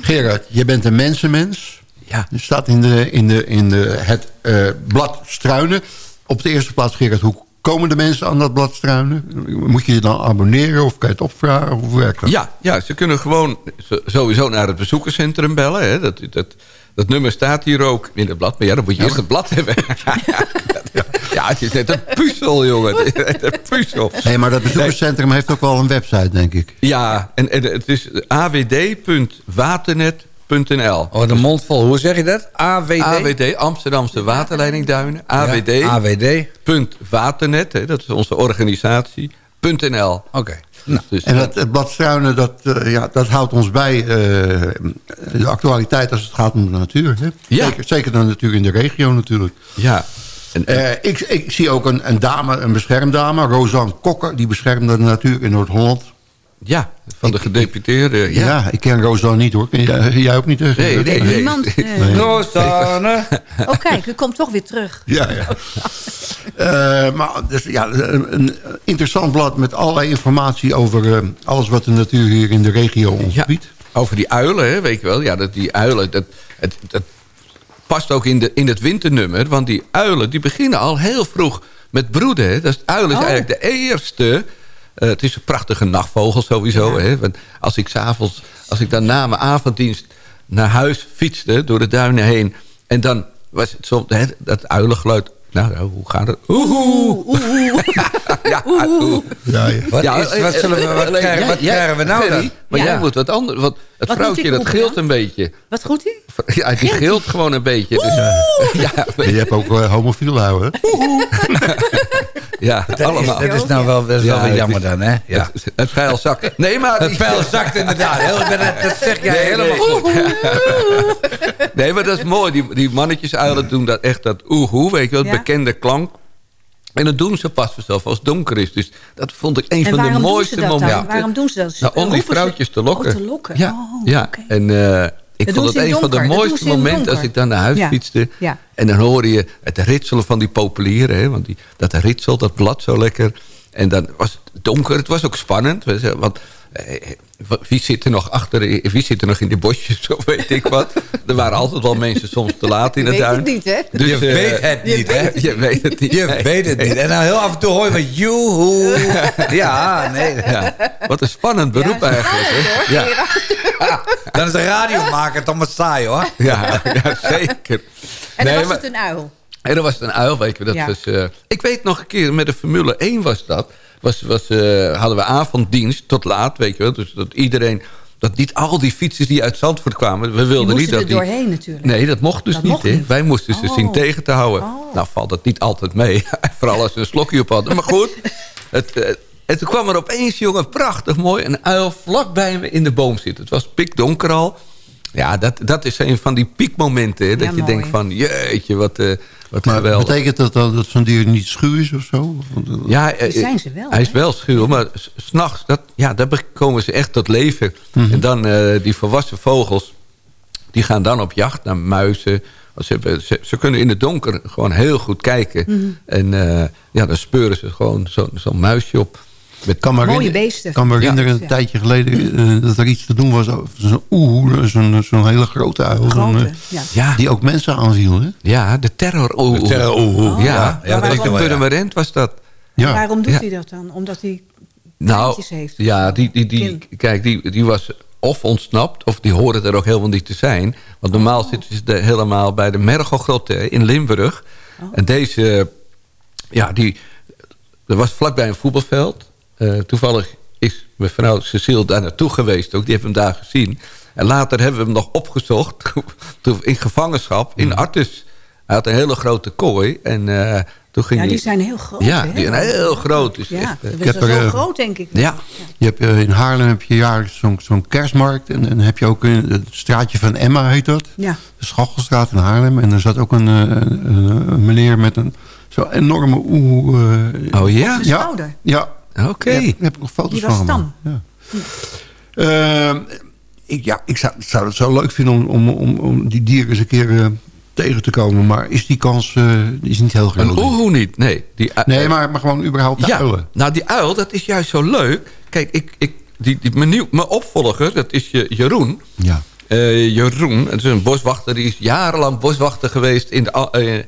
Gerard, je bent een mensenmens. Ja. Je staat in, de, in, de, in de, het eh, blad Struinen. Op de eerste plaats, Gerard, hoe komen de mensen aan dat blad Struinen? Moet je je dan abonneren of kan je het opvragen? Hoe werkt dat? Ja, ja, ze kunnen gewoon sowieso naar het bezoekerscentrum bellen. Hè. Dat, dat, dat nummer staat hier ook in het blad. Maar ja, dan moet je eerst het blad hebben. ja, het is net een puzzel, jongen. Het is net een puzzel. Nee, maar dat bezoekerscentrum heeft ook wel een website, denk ik. Ja, en, en het is awd.waternet.nl. oh, de mond vol. Hoe zeg je dat? AWD? AWD, Amsterdamse Waterleidingduinen. AWD. Ja, AWD. Punt Waternet, hè, dat is onze organisatie. .nl. Oké. Nou, Dus, En dat, het blad Struinen, dat, eh, ja, dat houdt ons bij eh, de actualiteit als het gaat om de natuur. Hè? Ja. Zeker, zeker de natuur in de regio natuurlijk. ja. En, en- Eh, ik, ik zie ook een, een dame, een beschermdame, Rosanne Kokker... die beschermde de natuur in Noord-Holland. ja, van de gedeputeerde. Ja. Ja. ik ken Rosanne niet hoor. Ken jij, jij ook niet? hè? Nee, nee, nee. Niemand? Nee. Nee. Rosanne. Oh, kijk, u komt toch weer terug. Ja, ja. Eh, maar dus, ja, een, een interessant blad met allerlei informatie over eh, alles wat de natuur hier in de regio ons Ja. biedt. Over die uilen, hè, weet je wel. Ja, dat die uilen, dat, het, dat past ook in, de, in het winternummer. Want die uilen, die beginnen al heel vroeg met broeden. Hè. Dat is, uilen is Oh. eigenlijk de eerste... eh, het is een prachtige nachtvogel sowieso. Hè. Want als ik s'avonds, als ik dan na mijn avonddienst naar huis fietste... door de duinen heen... en dan was het zo, hè, dat uilengeluid... Nou, nou, hoe gaat het? Oeh, ja, oeh. Ja, ja. Wat, is, wat, zullen we, wat, krijgen, wat jij- krijgen we nou dan? Maar Ja. jij moet wat anders. Want het Wat vrouwtje dat gilt dan? een beetje. Wat goed ie? Ja, die gilt gewoon een beetje. Dus, ja, Je hebt ook uh, homofiel houden. ja, Dat is, allemaal. dat is nou wel, dat is wel weer jammer is- dan, hè? Ja. Het, het pijl zakt. Nee, maar... Het pijl zakt inderdaad. Heel, dat zeg jij Nee, helemaal nee. goed. Nee, maar dat is mooi. Die, die mannetjesuilen doen dat echt dat oehoe, weet je wel, het Ja. bekende klank. En dat doen ze pas vanzelf als het donker is. Dus dat vond ik een En van de mooiste dan? momenten. Waarom doen ze dat? Nou, om die vrouwtjes te lokken. Oh, te lokken. Ja, Oh, ja. en eh, ik Dat vond het een van de mooiste momenten als ik dan naar huis Ja. fietste. Ja. En dan hoorde je het ritselen van die populieren. Hè, want die, dat ritselt, dat blad zo lekker. En dan was het donker. Het was ook spannend. Want wie zit er nog achter? Wie zit er nog in de bosjes? Zo weet ik wat. Er waren altijd wel mensen soms te laat in weet het niet, hè? Dus, je eh, weet het niet, hè? Je weet het niet. Je Nee. weet het niet. En nou heel af en toe hoor je van joehoe. Ja, nee. Ja. Wat een spannend beroep Ja, eigenlijk. Hè? Ja. Dan is de radiomaker toch maar saai, hoor. Ja, ja, zeker. En dan Nee, was maar- het een uil. En dan was het een uil, weet je. Dat Ja. was, eh, ik weet nog een keer, met de Formule 1 was dat. Was, was, eh, hadden we avonddienst tot laat, weet je wel. Dus dat iedereen, dat niet al die fietsers die uit Zandvoort kwamen. We wilden niet moesten dat er die... doorheen natuurlijk. Nee, dat mocht dus Dat niet, mocht hè. niet. Wij moesten ze Oh. zien tegen te houden. Oh. Nou valt het niet altijd mee. Vooral als ze een slokje op hadden. Maar goed. Het, eh, en toen kwam er opeens, jongen, prachtig mooi... een uil vlakbij me in de boom zitten. Het was pikdonker al. Ja, dat, dat is een van die piekmomenten. Hè, dat Ja, je mooi. denkt van, jeetje, wat, eh wat Maar geweldig. betekent dat dan dat zo'n dier niet schuw is of zo? Eh, Ja, eh, zijn ze wel, Hij is wel schuw, maar s- s'nachts, dat, ja, daar komen ze echt tot leven. Mhm. En dan eh, die volwassen vogels, die gaan dan op jacht naar muizen Ze, hebben- ze, ze kunnen in het donker gewoon heel goed kijken. Mhm. En eh, ja, dan speuren ze gewoon zo'n zo'n muisje op. Met kan me Mooie beesten. kan me herinneren Ja. een tijdje geleden eh, dat er iets te doen was. over Zo'n oeh, zo'n zo'n hele grote uil. Grote, eh, ja. Ja. Die ook mensen aanviel. Hè? Ja, de terror oeh. De terror oeh. Ja, Ja, ja, ja, dat dat was. Purmerend was dat. Ja. Waarom doet Ja. hij dat dan? Omdat hij Nou, heeft? ja, die, die, die, kijk, die, die was of ontsnapt, of die horen er ook helemaal niet te zijn. Want normaal zitten ze de- helemaal bij de Mergelgrot hè, in Limburg. En deze, ja, die, er was vlakbij een voetbalveld. Eh, toevallig is mevrouw Cecile daar naartoe geweest ook. Die heeft hem daar gezien. En later hebben we hem nog opgezocht. in gevangenschap in Artes. Hij had een hele grote kooi. En eh, toen ging Ja, die zijn heel groot. Ja, hè? die zijn heel groot. Dus Ja, echt, eh, dat Ik heb is wel er, eh, groot, denk ik. ja. Je hebt, in Haarlem heb je jaarlijks zo'n kerstmarkt. En dan heb je ook in het straatje van Emma, heet dat. Ja. De Schachelstraat in Haarlem. En er zat ook een, eh, een, een meneer met een zo'n enorme eh, Oh ja? Ja, ja. Oké. Daar heb, daar heb ik nog foto's Die van gemaakt. tam. Ja. Ehm, ik, ja, ik zou, zou het zo leuk vinden om, om, om, om die dieren eens een keer eh, tegen te komen. Maar is die kans eh, is niet heel groot? Een oehoe niet, nee. Die, Nee, maar, maar gewoon überhaupt de ja, uilen. nou die uil, dat is juist zo leuk. Kijk, ik, ik, die, die, mijn, nieuw, mijn opvolger, dat is Je- Jeroen. Ja. Eh, Jeroen, het is een boswachter. Die is jarenlang boswachter geweest in, de, a- eh,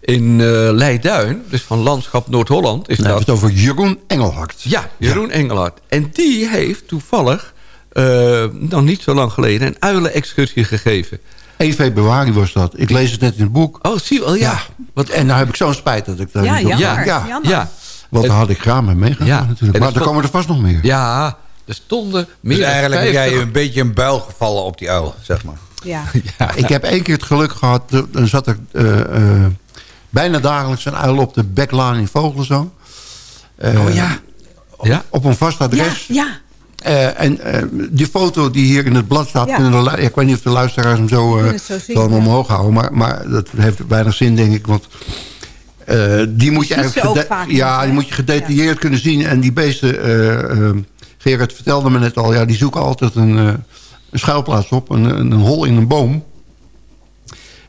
in eh, Leiduin. Dus van Landschap Noord-Holland. Is Dan hebben dat. we het over Jeroen Engelhard. Ja, Jeroen Engelhard. En die heeft toevallig, eh, nog niet zo lang geleden... een uilenexcursie gegeven. 1 februari was dat. Ik lees het net in het boek. Oh, zie je wel, ja. Wat, en nou heb ik zo'n spijt dat ik daar Ja, niet jammer. ja. jammer. Ja, Want daar had ik graag mee meegegaan Ja. natuurlijk. En Maar dat er komen er vast nog meer. ja, er stonden meer Dus dan eigenlijk heb 50 jij een beetje een buil gevallen op die uil, zeg maar. Ja. Ik heb één keer het geluk gehad. Dan zat er eh, eh, bijna dagelijks een uil op de Beklaan in Vogelzang. Eh, Oh ja. Ja? Op een vast Ja, adres. ja. Eh, en eh, die foto die hier in het blad staat... Ja. Kunnen de, lu- ik weet niet of de luisteraars hem zo, het zo zien, zo hem ja. omhoog houden. Maar, maar dat heeft weinig zin, denk ik. Want die moet je eigenlijk ja, die moet je gedetailleerd kunnen zien. En die beesten... Gerard vertelde me net al... Ja, die zoeken altijd een, een schuilplaats op. Een, een hol in een boom.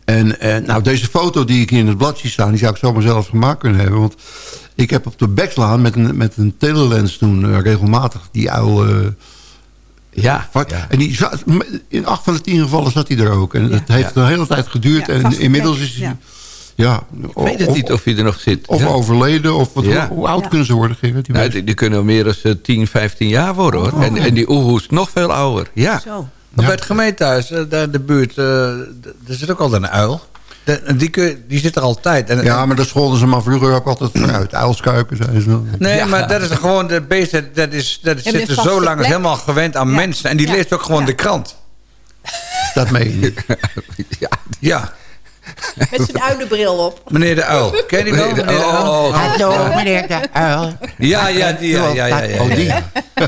En eh, nou, deze foto die ik hier in het blad zie staan... die zou ik zomaar zelf gemaakt kunnen hebben. Want ik heb op de Bekslaan met een, met een telelens toen eh, regelmatig die uil... eh, Ja, ja. En die zat, in acht van de tien gevallen zat hij er ook. En het heeft een hele tijd geduurd. Ja, en inmiddels is hij... ja. Ja, Ik weet het niet of hij er nog zit. Of Ja. overleden. Of wat, Ja. hoe, hoe oud Ja. kunnen ze worden, Gerrit? Die Ja, die, die kunnen meer dan eh, 10, 15 jaar worden hoor. en, en die oehoes nog veel ouder. Ja. Zo. Maar bij het gemeentehuis, eh, daar in de buurt, eh, er zit ook altijd een uil. De- die, kun, die zit er altijd. En, ja, maar daar scholden ze maar vroeger ook altijd vooruit. Uilskuiken, zeiden ze. Nee, Ja. maar dat is gewoon de beest, dat, dat, is, dat zit er zo lang plek. helemaal gewend aan Ja. mensen. En die Ja. leest ook gewoon Ja. de krant. Dat meen je ja. Ja, Met zijn uilenbril op. meneer de uil. Ken je die wel? Meneer de- uil? oh, oh. Hallo, meneer de uil. Ja, ja, die, ja, ja, ja, ja, Oh, die. ja.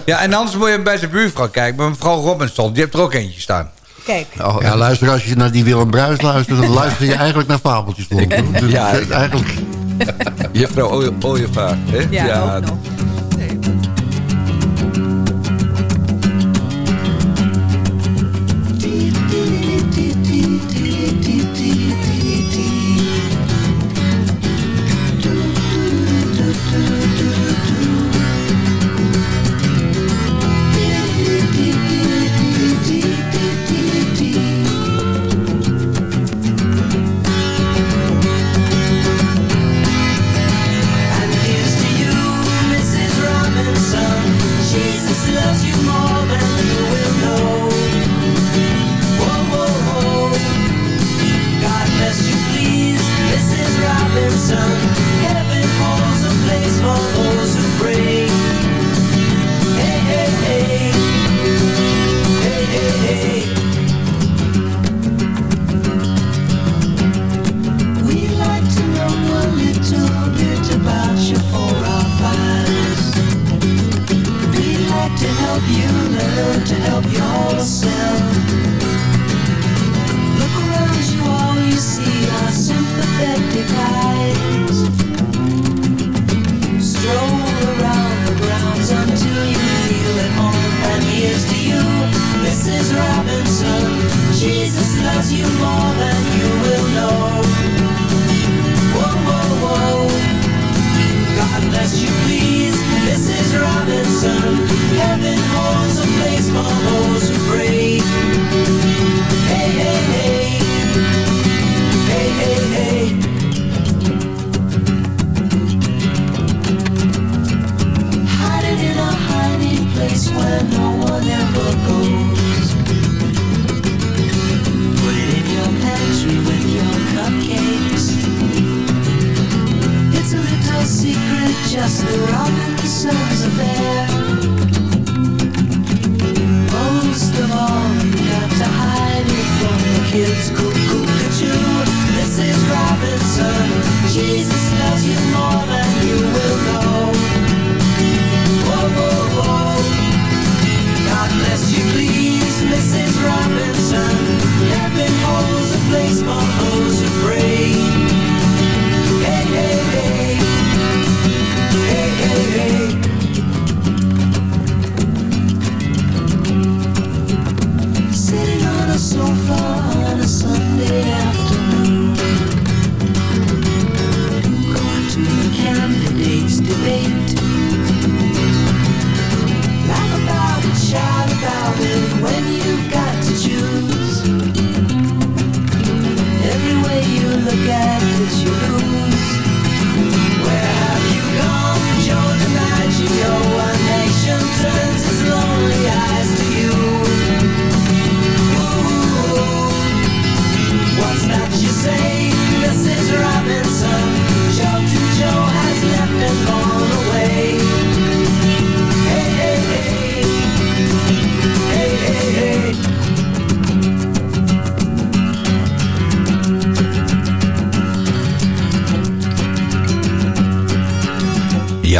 Ja, en anders moet je bij zijn buurvrouw kijken. Bij mevrouw Robinson, die heeft er ook eentje staan. Kijk. Oh, Ja, luister, als je naar die Willem Bruis luistert... dan luister je eigenlijk naar fabeltjes. Dus Ja, eigenlijk... Juffrouw hè? Ja, ook nog.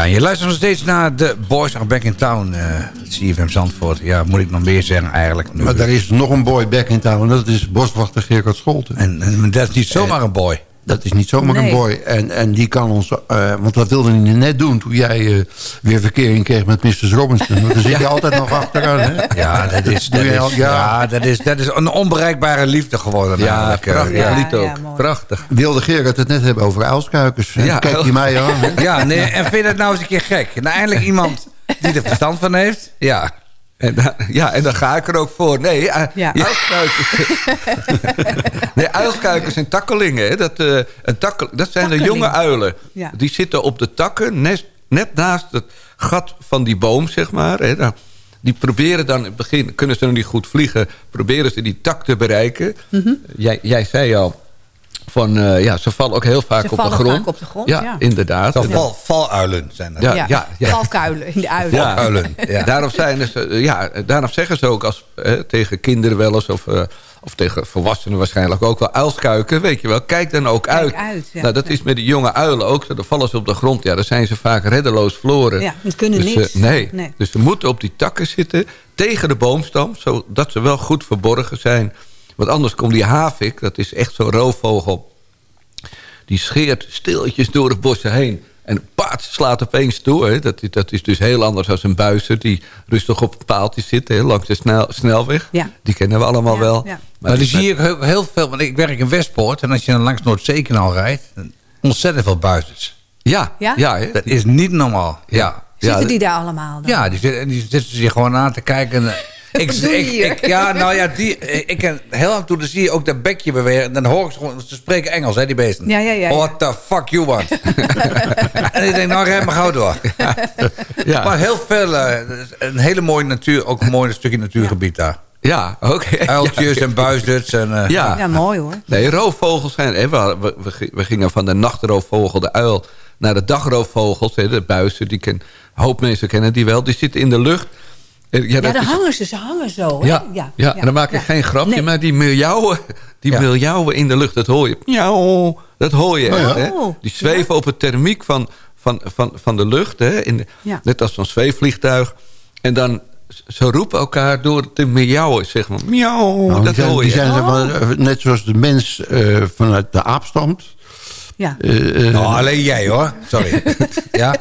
Ja, je luistert nog steeds naar de Boys Are Back in Town, eh CFM Zandvoort. Ja, moet ik nog meer zeggen eigenlijk. Nu. Maar daar is nog een boy back in town. Dat is boswachter Gerard Scholten. En, en dat is niet zomaar een boy. Dat is niet zomaar Nee. een boy. En, en die kan ons... eh, want dat wilde hij net doen toen jij eh, weer verkering kreeg met Mrs. Robinson. Want daar zit je altijd nog achteraan, hè? Ja, dat is, dat al- is, ja. dat is, dat is een onbereikbare liefde geworden. Ja, eh, prachtig ja. lied ook. Prachtig. Wilde Gerard het net hebben over uilskuikens. Ja. Kijk je mij aan. hè? Ja, nee, en vind je dat nou eens een keer gek? Nou, eindelijk iemand die er verstand van heeft. Ja. En, ja, en dan ga ik er ook voor. Nee, uh, Ja. nee, uilskuikens en takkelingen. Hè, dat, eh, een takkel, dat zijn de jonge uilen. Ja. Die zitten op de takken, net, net naast het gat van die boom, zeg maar. Hè. Nou, die proberen dan, in het begin kunnen ze nog niet goed vliegen... proberen ze die tak te bereiken. jij, jij zei al, van, eh, ja, ze vallen ook heel vaak Ze op de vallen grond. vaak op de grond, Ja, ja. inderdaad. Zo En- val, valuilen zijn dat. Ja, ja, ja. Valkuilen in de uilen. Ja. Uilen, ja. Daarom, zijn ze, ja, daarom zeggen ze ook als, eh, tegen kinderen wel eens... Of, eh, of tegen volwassenen waarschijnlijk ook wel... uilskuiken, weet je wel, kijk dan ook Kijk uit. uit, ja. nou, dat is met die jonge uilen ook. Dan vallen ze op de grond. Ja, dan zijn ze vaak reddeloos verloren. Ja, ze kunnen dus, niks. eh, nee. Nee. dus ze moeten op die takken zitten... tegen de boomstam, zodat ze wel goed verborgen zijn. Want anders komt die havik, dat is echt zo'n roofvogel... die scheert stilletjes door de bossen heen... En paard slaat opeens door. Hè. Dat, is- dat is dus heel anders dan een buizer... die rustig op een paaltje zit hè, langs de snel, snelweg. Ja. Die kennen we allemaal wel. ja. Maar die zie je ook heel, heel veel. Want ik werk in Westpoort. En als je dan langs Noordzeekanaal rijdt. Ontzettend veel buizers. Ja, Ja? ja, hè. Dat is niet normaal. Ja. Zitten die daar allemaal dan? Ja, die zitten, die zitten zich gewoon aan te kijken. En, ik, ik, ja, nou ja, die, ik ken heel af en toe dan zie je ook dat bekje bewegen. En dan hoor ik ze gewoon, ze spreken Engels, hè, die beesten. Ja, ja, ja, ja. What the fuck you want? en ik denk, nou, rem maar gauw door. Ja. Maar heel veel, eh, een hele mooie natuur, ook een mooi stukje natuurgebied daar. Ja, oké. Uiltjes Ja, en buizerds. En, eh, Ja. Ja, mooi hoor. Nee, roofvogels zijn... Hè, we, we, we- we gingen van de nachtroofvogel, de uil... naar de dagroofvogels, hè, de buizen. Die ken, een hoop mensen kennen die wel. Die zitten in de lucht. En Ja, Ja, dat dan is- hangen ze, ze hangen zo. hè? Ja, ja, en dan maak ik ja. geen grapje, Nee. maar die miljauwen, die miljauwen in de lucht, dat hoor je. Miauw, dat hoor je. Oh, echt, ja. hè? Oh, Die zweven op het thermiek van, van, van, van de lucht, hè? In de- Ja. net als zo'n zweefvliegtuig. En dan, ze roepen elkaar door te miauwen, zeg maar. Miauw, Nou, dat die zijn, hoor die je. zijn zeg maar, Oh. eh, net zoals de mens eh, vanuit de aap stamt. Ja. Eh, eh, Nou, alleen jij hoor. Sorry. ja?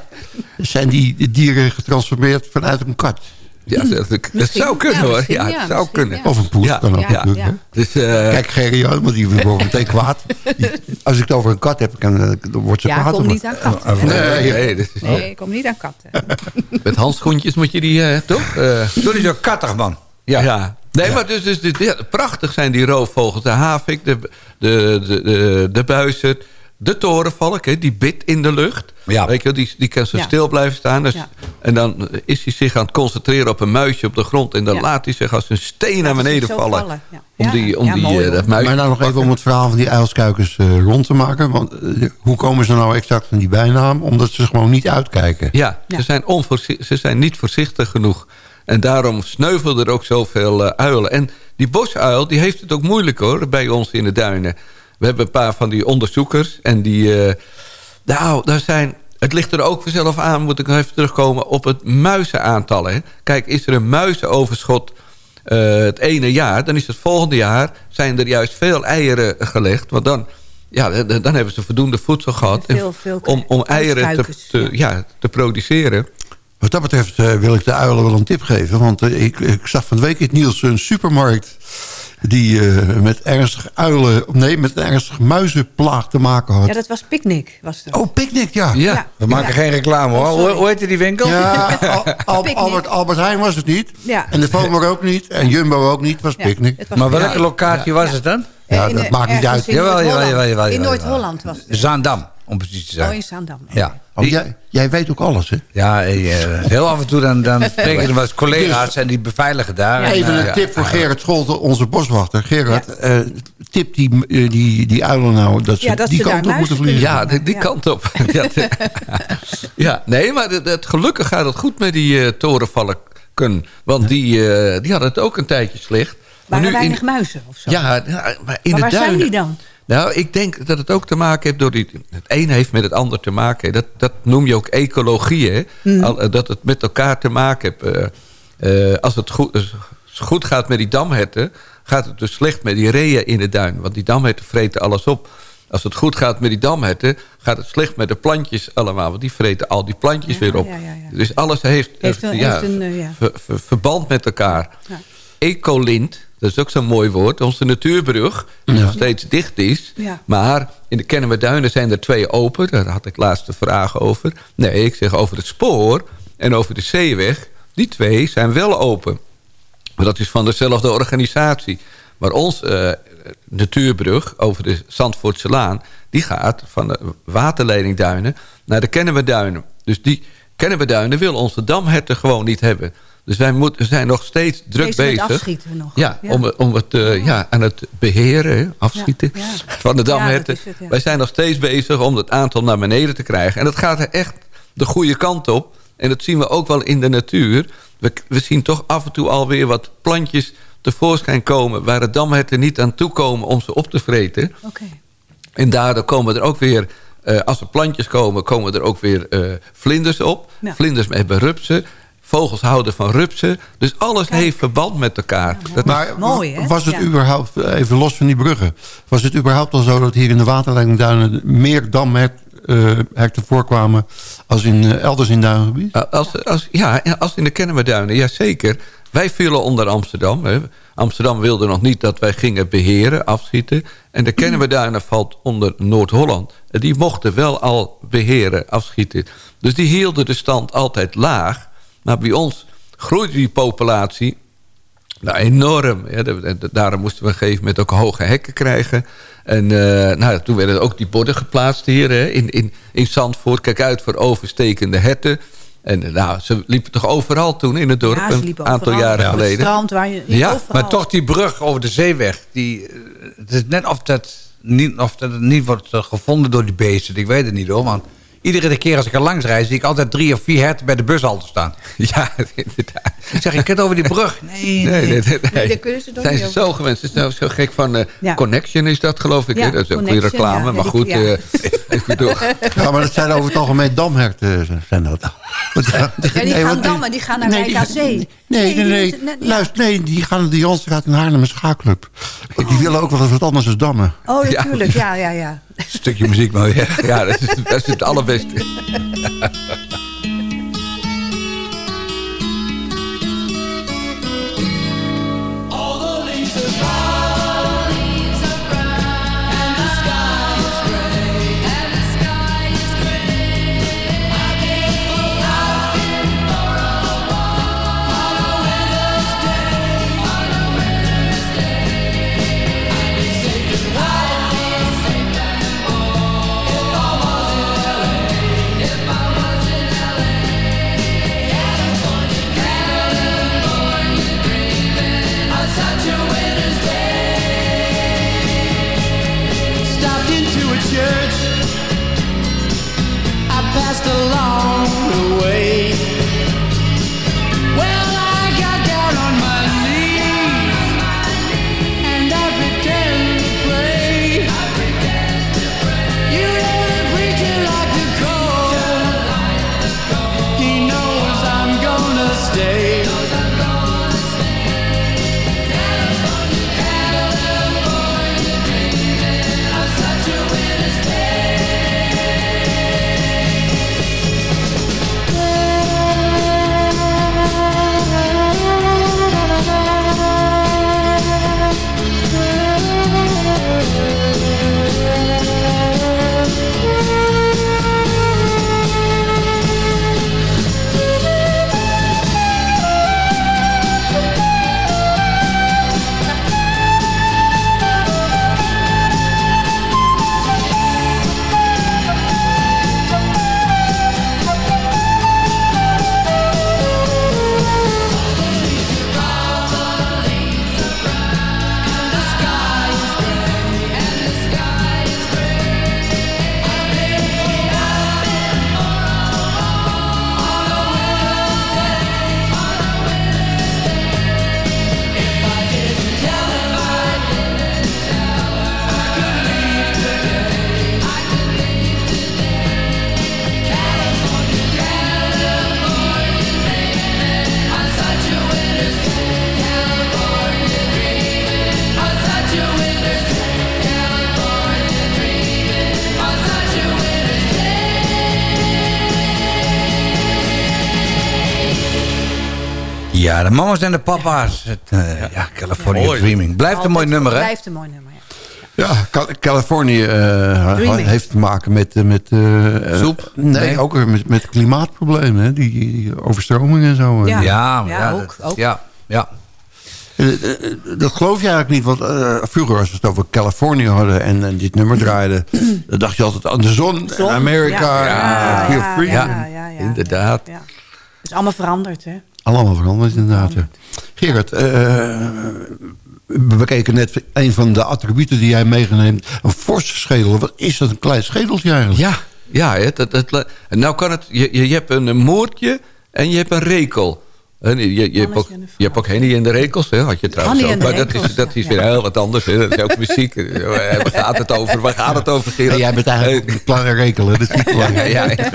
Zijn die dieren getransformeerd vanuit een kat? Ja, dat, dat zou kunnen Ja, hoor. Ja, het zou kunnen. ja. Of een poes Ja, kan ook ja? Dus, eh, Kijk, Gerry want die wordt meteen kwaad. Die- Als ik het over een kat heb, kan, eh, dan wordt ze Ja, kwaad. kom op me. niet aan katten. nee, nee, Nee, ik kom niet aan katten. met handschoentjes moet je die, eh, toch? Eh, Doe niet zo kattig, man. Ja. ja. Nee, maar dus, dus, dit- ja, prachtig zijn die roofvogels. De havik, de, de, de, de, de buizerd, de torenvalk, hè, die bit in de lucht. Ja. Weet je, wel, die, die kan zo Ja. stil blijven staan. Dus, Ja. En dan is hij zich aan het concentreren op een muisje op de grond. En dan Ja. laat hij zich als een steen naar beneden vallen. vallen, Om die, om die, eh, dat muisje Maar nou nog even om het verhaal van die uilskuikens eh, rond te maken. Want eh, hoe komen ze nou exact aan die bijnaam? Omdat ze gewoon niet uitkijken. Ja, Ze, zijn ze zijn niet voorzichtig genoeg. En daarom sneuvelden er ook zoveel eh, uilen. En die bosuil die heeft het ook moeilijk hoor, bij ons in de duinen. We hebben een paar van die onderzoekers. En die, eh, nou, daar zijn, het ligt er ook vanzelf aan, moet ik nog even terugkomen, op het muizenaantal. Hè. Kijk, is er een muizenoverschot eh, het ene jaar... dan is het volgende jaar zijn er juist veel eieren gelegd. Want dan, ja, dan hebben ze voldoende voedsel gehad Veel, en- veel om, om eieren te, ja, te produceren. Wat dat betreft eh, wil ik de uilen wel een tip geven. Want ik, ik zag van de week in het nieuws een supermarkt... die eh, met ernstig uilen... nee, met een ernstig muizenplaag te maken had. Ja, dat was Picnic. Was het. Oh, Picnic, ja. Ja. We maken Ja. geen reclame hoor. Oh, hoe, heette die winkel? Ja, Al-. Albert, Albert Heijn was het niet. Ja. En de Vomar ook niet. En Jumbo ook niet. Het was Ja, Picnic. het was Maar welke locatie was het dan? Ja, in dat maakt niet uit. in Jawel, jawel, Noord-Holland. jawel, jawel, In. Noord-Holland was het. Zaandam, om precies te zijn. Oh, in Zaandam. Ja. Oh, jij, jij weet ook alles, hè? Ja, eh, heel af en toe dan, dan spreken er eens collega's en die beveiligen daar. En, Even eh, een ja. tip voor Gerard Scholte, onze boswachter. Gerard, eh, tip die, eh, die, die uilen nou dat ze Ja, dat die ze kant op moeten vliegen. Ja, die, die Ja. kant op. ja, ja, nee, maar het, het- gelukkig gaat het goed met die eh, torenvalken. Want die, eh, die hadden het ook een tijdje slecht. Maar Waren nu in- weinig muizen of zo? Ja, ja, maar in maar de waar zijn die dan? Nou, ik denk dat het ook te maken heeft door die... Het een heeft met het ander te maken. Dat, dat noem je ook ecologie, hè? Al, eh, dat het met elkaar te maken heeft. Eh, eh, als het goed, goed gaat met die damherten... gaat het dus slecht met die reeën in de duin. Want die damherten vreten alles op. Als het goed gaat met die damherten... gaat het slecht met de plantjes allemaal. Want die vreten al die plantjes weer op. ja, ja, ja. Dus alles heeft, Heeft heeft een, ja. ver- ver- verband met elkaar. Ja. Ecolint, dat is ook zo'n mooi woord. Onze natuurbrug, die nog steeds dicht is. Ja. Maar in de Kennemerduinen zijn er twee open. Daar had ik laatst de vraag over. Nee, ik zeg over het spoor en over de zeeweg. Die twee zijn wel open. Maar dat is van dezelfde organisatie. Maar ons eh, natuurbrug over de Zandvoortse Laan... die gaat van de waterleidingduinen naar de Kennemerduinen. Dus die Kennemerduinen wil onze damherten gewoon niet hebben. Dus wij moet, zijn nog steeds druk Bezig afschieten nog. Ja, Ja. Om, om het eh, ja, aan het beheren, afschieten Ja, ja. van de damherten. Het. Wij zijn nog steeds bezig om het aantal naar beneden te krijgen. En dat gaat er echt de goede kant op. En dat zien we ook wel in de natuur. We, we zien toch af en toe alweer wat plantjes tevoorschijn komen... waar de damherten niet aan toe komen om ze op te vreten. Oké. En daardoor komen er ook weer... eh, als er plantjes komen, komen er ook weer eh, vlinders op. Ja. Vlinders hebben rupsen. Vogels houden van rupsen. Dus alles heeft verband met elkaar. Dat is- Maar Mooi, hè? was het Ja. überhaupt, eh, even los van die bruggen... was het überhaupt al zo dat hier in de waterleidingduinen... meer damherten voorkwamen als in, eh, elders in duingebied? Als, als, ja, als in de Kennemerduinen, ja zeker. Wij vielen onder Amsterdam. Hè. Amsterdam wilde nog niet dat wij gingen beheren, afschieten. En de Kennemerduinen valt onder Noord-Holland. Die mochten wel al beheren, afschieten. Dus die hielden de stand altijd laag. Maar bij ons groeide die populatie nou, enorm. Ja, daarom moesten we op een gegeven moment ook hoge hekken krijgen. En eh, nou, toen werden ook die borden geplaatst hier hè, in, in, in Zandvoort. Kijk uit voor overstekende herten. En eh, nou, ze liepen toch overal toen in het dorp, Ja, een aantal jaren het geleden. strand waar je... Ja, overal. Maar toch die brug over de zeeweg. Die, eh, het is net of dat, niet, of dat het niet wordt gevonden door die beesten. Ik weet het niet hoor. Want iedere keer als ik er langs rijd... zie ik altijd drie of vier herten bij de bushalte staan. Ja, inderdaad. Ik zeg, ik het over die brug. Nee, Nee, nee, nee. Nee, daar kunnen ze toch Zijn niet ze over. zo gewend? Ze zijn zo gek van eh, Ja. Connection is dat geloof ik. Ja, hè? Dat is ook goede reclame. ja. Maar goed, ja. ik bedoel... Ja, maar dat zijn over het algemeen damherten, eh, zijn dat. Want ja, Ja, die nee, gaan want dammen, die gaan naar nee, die-. Nee, nee, nee. ja. Luister, nee, die gaan naar de Jansstraat in Haarlem, een schaakclub. Die willen ook wel eens wat anders dan dammen. Oh, Ja. natuurlijk. Ja, ja, ja. Stukje muziek maar weer. Ja, dat is, dat is het allerbeste. Ja, de mama's en de papa's. Het, eh, ja. California Mooi. Dreaming. Blijft een mooi nummer, hè? Blijft een mooi nummer, ja. Ja, Cal- Californië eh, heeft te maken met... eh, met eh, Soep? Nee, Nee. ook weer met, met klimaatproblemen. Hè? Die, die overstromingen en zo. Ja. Ja, Ja, ja, ook, dat- ook. ja, ja. Dat geloof je eigenlijk niet. Want eh, vroeger als we het over Californië hadden en, en dit nummer draaiden... dan dacht je altijd aan de zon, Zon, en Amerika. ja. en Free. ja, En ja, ja. Inderdaad. Ja. Het is allemaal veranderd, hè? Allemaal veranderd inderdaad. ja. Gerard, eh, we bekeken net een van de attributen die jij meegeneemt. Een forse schedel. Wat is dat, een klein schedeltje eigenlijk? Ja, ja hè, dat, dat, en nou kan het, je, je, je hebt een moordje en je hebt een rekel. En je, je, je, hebt ook, je hebt ook Henny in de rekels, hè, had je trouwens Hanny ook. Maar dat is, dat is ja. weer heel wat anders. Hè. Dat is ook muziek. Eh, Waar gaat het over? Waar gaat het over, Gerard? Jij bent eigenlijk een kleine rekel, hè? Dat is niet Ja, belangrijk. ja, ja.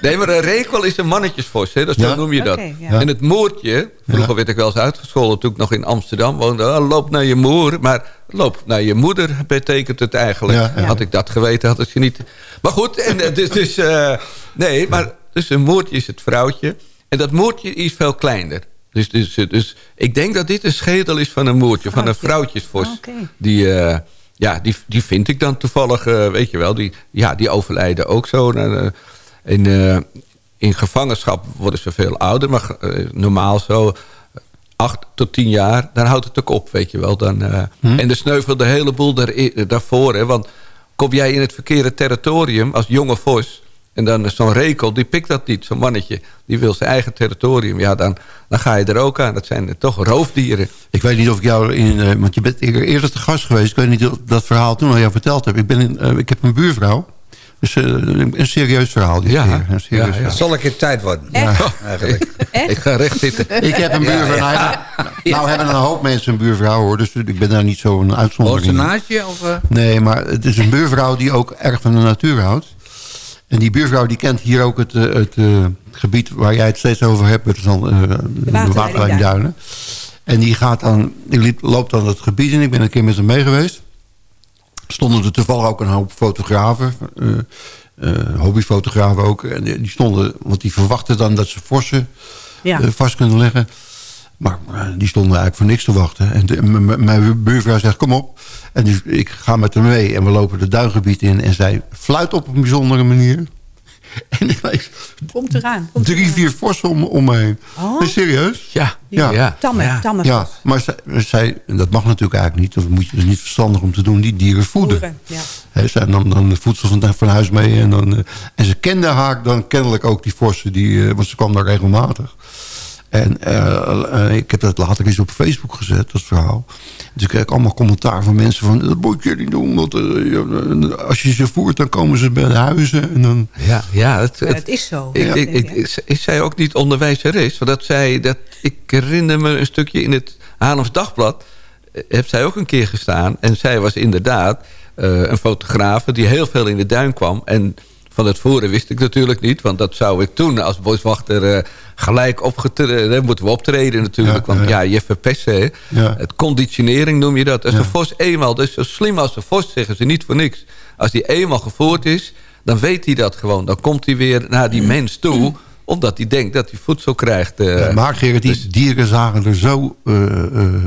Nee, maar een rekel is een mannetjesvos, hè? Dat zo Ja? noem je dat. En het moertje, vroeger werd ik wel eens uitgescholden toen ik nog in Amsterdam woonde. Oh, loop naar je moer, maar loop naar je moeder betekent het eigenlijk. Ja, ja. Had ik dat geweten, had ik je niet. Maar goed, en, eh, dus, dus, eh, nee, maar dus een moertje is het vrouwtje. En dat moertje is veel kleiner. Dus, dus, dus ik denk dat dit een schedel is van een moertje, van een vrouwtjesvos. Oké. Die, eh, ja, die, die vind ik dan toevallig, eh, weet je wel. Die, ja, die overlijden ook zo. Eh, in, eh, in gevangenschap worden ze veel ouder. Maar normaal zo acht tot tien jaar, dan houdt het ook op, weet je wel. Dan, eh, En er sneuvelt een heleboel daar, daarvoor. Hè, want kom jij in het verkeerde territorium als jonge vos... en dan zo'n rekel, die pikt dat niet, zo'n mannetje. Die wil zijn eigen territorium. Ja, dan, dan ga je er ook aan. Dat zijn toch roofdieren. Ik weet niet of ik jou in... eh, want je bent eer- eerder te gast geweest. Ik weet niet of dat verhaal toen al jou verteld heb. Ik, ben in, eh, ik heb een buurvrouw. Dus eh, een serieus verhaal. Dit Ja. keer. Een serieus Ja, ja. verhaal. Zal ik in tijd worden? Eigenlijk. Ik ga recht zitten. Ik heb een buurvrouw. Nou, hebben- nou hebben een hoop mensen een buurvrouw hoor. Dus ik ben daar niet zo'n uitzondering. in. Bolsenaatje of... eh? Nee, maar het is een buurvrouw die ook erg van de natuur houdt. En die buurvrouw die kent hier ook het, eh, het eh, gebied waar jij het steeds over hebt. Het is dan, eh, de waterleidingduinen. En die, gaat dan, die loopt dan het gebied in. Ik ben een keer met hem mee geweest. Stonden er toevallig ook een hoop fotografen. eh, hobbyfotografen ook. En die stonden, want die verwachten dan dat ze forsen Ja. vast kunnen leggen. Maar eh, die stonden eigenlijk voor niks te wachten. En mijn buurvrouw zegt, kom op. En dus ik ga met haar mee en we lopen het duingebied in. En zij fluit op een bijzondere manier. En Komt eraan. Komt drie, vier vossen om, om me heen. Oh. Nee, serieus? Ja, Ja. ja. Tamme, Ja. tamme Ja, maar zij, zij, en dat mag natuurlijk eigenlijk niet. Dat moet je dus niet verstandig om te doen. Die dieren voeden. Voeren, ja. Hè, zij nam dan de voedsel van, van huis mee. En, dan, eh, en ze kende haar dan kennelijk ook die vossen. Die, eh, want ze kwam daar regelmatig. En eh, eh, ik heb dat later eens op Facebook gezet, dat verhaal. Dus ik kreeg allemaal commentaar van mensen van... dat moet je niet doen, want eh, als je ze voert... dan komen ze bij de huizen en dan... Ja, ja, het, is zo. Ik, Ja. ik, ik, zij ook niet onderwijzeres? Want dat zij, dat, ik herinner me een stukje in het Haarlems Dagblad... heeft zij ook een keer gestaan. En zij was inderdaad eh, een fotografe die heel veel in de duin kwam. En van het voeren wist ik natuurlijk niet. Want dat zou ik toen als boswachter eh, gelijk opgetreden... moeten we optreden natuurlijk. Ja, want ja. ja, je verpest ze. hè. Ja. Het conditionering noem je dat. Als een vos eenmaal, dus zo slim als een vos zeggen ze niet voor niks. Als die eenmaal gevoerd is, dan weet hij dat gewoon. Dan komt hij weer naar die mens toe, omdat hij denkt dat hij voedsel krijgt. eh. Ja, maar Gerrit, die dieren zagen er zo eh, eh,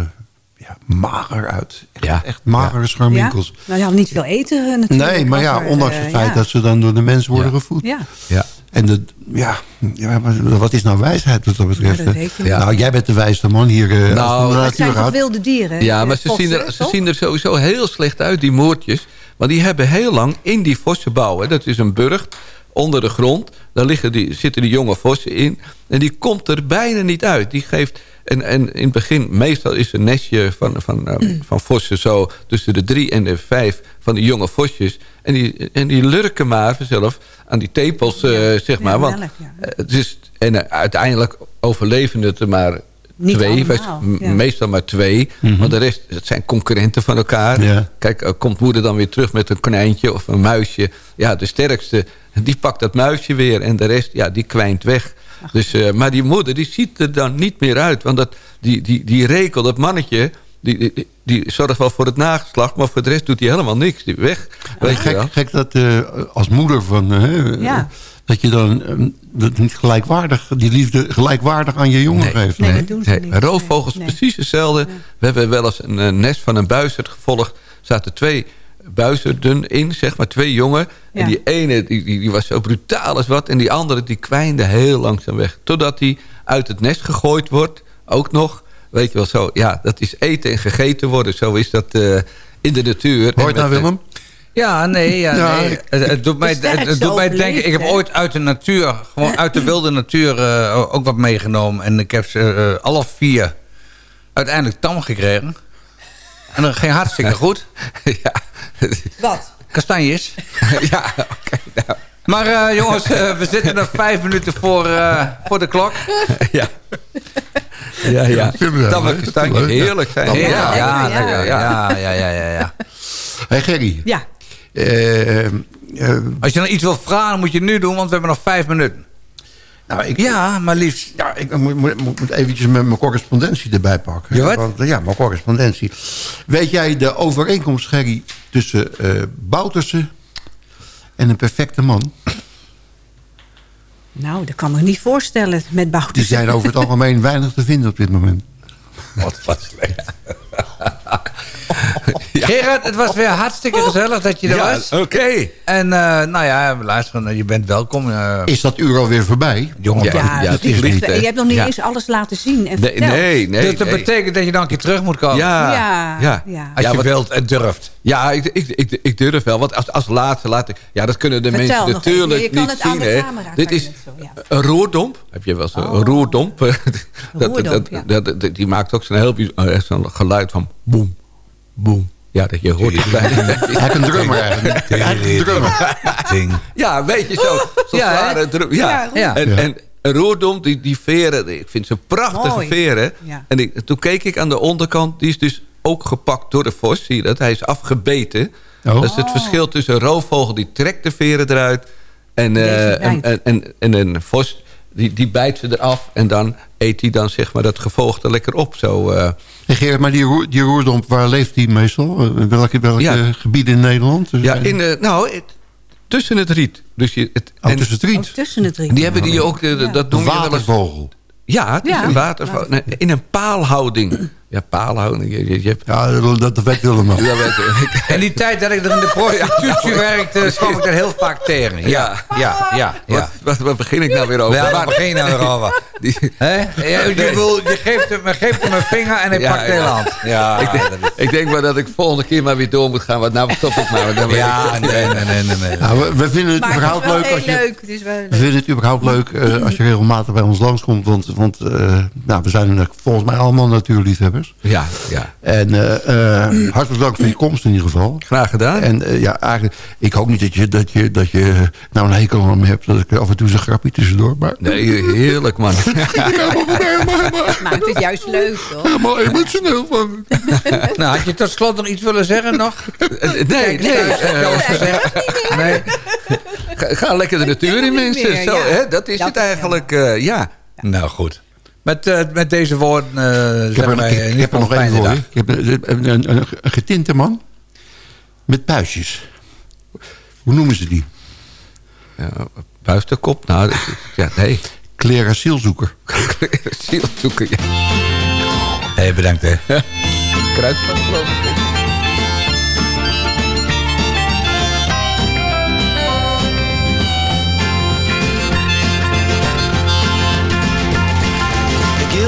mager uit. Echt, Ja. echt magere Ja? scharminkels. Nou, die hadden niet veel eten eh, natuurlijk. Nee, maar ja, ondanks eh, het feit ja. dat ze dan door de mens worden Ja. gevoed. Ja, ja. En de, ja, wat is nou wijsheid wat dat betreft? Ja, dat niet. Nou, jij bent de wijste man hier. eh, Nou, het zijn toch wilde dieren? Ja, eh, maar ze, vossen, zien er, ze zien er sowieso heel slecht uit, die moertjes. Want die hebben heel lang in die vossenbouw... Hè, dat is een burcht onder de grond. Daar liggen die, zitten die jonge vossen in. En die komt er bijna niet uit. Die geeft... En, en in het begin, meestal is een nestje van, van, eh, van vossen zo... tussen de drie en de vijf van die jonge vosjes. En die, en die lurken maar vanzelf aan die tepels, eh, zeg maar. Want, is, en uiteindelijk overleven het er maar Niet twee. allemaal, m- ja. Meestal maar twee. Want de rest het zijn concurrenten van elkaar. Ja. Kijk, komt moeder dan weer terug met een konijntje of een muisje. Ja, de sterkste, die pakt dat muisje weer. En de rest, ja, die kwijnt weg. Dus, eh, maar die moeder, die ziet er dan niet meer uit. Want dat, die, die, die rekel, dat mannetje... Die, die, die zorgt wel voor het nageslacht, maar voor de rest doet hij helemaal niks. Die weg. Weet je wel. gek, gek dat eh, als moeder van... eh, Ja. dat je dan dat niet gelijkwaardig, die liefde gelijkwaardig aan je jongen geeft. Nee, Roofvogels precies hetzelfde. We hebben wel eens een, nest van een buizerd gevolgd. Er zaten twee buizerden in, zeg maar, twee jongen. Ja. En die ene die, die, die was zo brutaal als wat. En die andere die kwijnde heel langzaam weg. Totdat hij uit het nest gegooid wordt. Ook nog. Weet je wel zo. Ja, dat is eten en gegeten worden. Zo is dat eh, in de natuur. Hoor je het nou, Willem? Ja, nee, ja, Ja, nee. ik- Het, het doet mij, Het doet mij denken... Ik heb ooit uit de natuur, gewoon uit de wilde natuur... eh, ook wat meegenomen. En ik heb ze eh, alle vier uiteindelijk tam gekregen. En dat ging hartstikke goed. ja. Wat? Kastanjes. ja, oké. Nou. Maar eh, jongens, eh, we zitten nog vijf minuten voor, eh, voor de klok. ja. Ja, ja. Dat we kastanje. heerlijk zijn. Ja, ja, ja. ja, ja, ja, ja, ja. Hey Gerry. Ja. Als je nog iets wil vragen, moet je nu doen, want we hebben nog vijf minuten nou, ik, Ja, maar liefst. Ja, ik moet, moet, moet moet eventjes met mijn correspondentie erbij pakken. Je wat? Want, ja, mijn correspondentie. Weet jij de overeenkomst, Gerry, tussen eh Bouterse en een perfecte man? Nou, dat kan me niet voorstellen met Bouten. Die zijn over het algemeen weinig te vinden op dit moment. Wat, wat slecht. Gerard, het was weer hartstikke gezellig dat je er Ja, was. oké. En eh, nou ja, luister, je bent welkom. eh. Is dat uur alweer voorbij? jongen, Ja, Ja, ja, dat het is lief. hè? Je hebt nog niet Ja. eens alles laten zien en Nee, verteld. nee, nee. dus dat nee. betekent dat je dan een keer terug moet komen. Ja, Ja. Als Ja, je wat- wilt en durft. Ja, ik, ik, ik, ik durf wel. Want als, als laatste laat ik... Ja, dat kunnen de Vertel mensen natuurlijk even. Je kan niet het aan zien. de hè. camera, Dit is zo, ja. een roerdomp. Heb je wel zo'n Oh. roerdomp? dat, Roerdomp, dat, ja. dat, dat- die maakt ook zo'n heel eh, zo'n geluid van boem, boem. Ja, dat je hoort het bij. Eigenlijk een drummer eigenlijk. Eigenlijk een drummer. Ding. Ja, een beetje zo. Zo'n Ja, hè? zware drum. Ja. Ja. En, Ja. en een roerdomp, die, die veren, ik vind ze prachtige Mooi. veren. Ja. En ik, toen keek ik aan de onderkant, die is dus ook gepakt door de vos. Zie je dat? Hij is afgebeten. Oh. Dat is het verschil tussen een roofvogel, die trekt de veren eruit. En, eh, en, en, en, en een vos, die, die bijt ze eraf. En dan eet hij dan zeg maar dat gevogelte lekker op. Zo, eh. Hey Gerard, maar die, roer, die roerdomp, waar leeft die meestal? Eh, Welke, welke Ja. gebieden in Nederland? ja, in, eh, nou, het- tussen het riet. Dus je, het, Oh, en tussen het riet. Oh, tussen de drie. die hebben die ook, eh, Ja. dat noem Een je wel eens... watervogel. Ja, het is Ja. een waterval. Nee, in een paalhouding. Ja, paalhouding. Je, je, je hebt, Ja, dat, dat weet Willem nog. Ja, weet ik. En die tijd dat ik er in de prostitutie werkte, kwam ik er heel vaak tegen. Ja, ja, ja. ja. Wat, wat, wat begin ik nou weer over? Ja, Maar- begin je nou weer over. die, Hè? Je, wil, je, geeft hem, je geeft hem een vinger en hij Ja, pakt de hele ja. hand. Ja, ik, denk, ik denk maar dat ik volgende keer maar weer door moet gaan. Want nou stop ik maar. Dan ja ik- nee, nee, nee, nee. nee. Nou, we, we vinden het Maar is überhaupt leuk als je... leuk. Het is wel We leuk. vinden het überhaupt leuk eh, als je regelmatig bij ons langskomt. Want, want eh, nou, we zijn volgens mij allemaal natuurliefhebbers. Ja, ja. En eh, eh, hartelijk dank voor je komst in ieder geval. Graag gedaan. En eh, ja, eigenlijk, ik hoop niet dat je, dat je, dat je nou een hekel aan me hebt. Dat ik af en toe zo'n grapje tussendoor. Maar Nee, heerlijk man. Maakt het juist leuk, toch? helemaal emotioneel van. Nou, had je tot slot nog iets willen zeggen nog? nee, nee. eh, Nee. ga, lekker de natuur in mensen. meer, Zo, hè, dat is Dat het is eigenlijk. eh, ja. Nou, goed. Met, eh, met deze woorden eh Ik heb er, wij ik, heb er nog een één voor je. Ik heb een, een, een, een getinte man. Met puistjes. Hoe noemen ze die? ja buisterkop. Nou, ja, nee. Klerasielzoeker. Zielzoeken, ja. Hé, bedankt hè. Kruidvat geloof ik.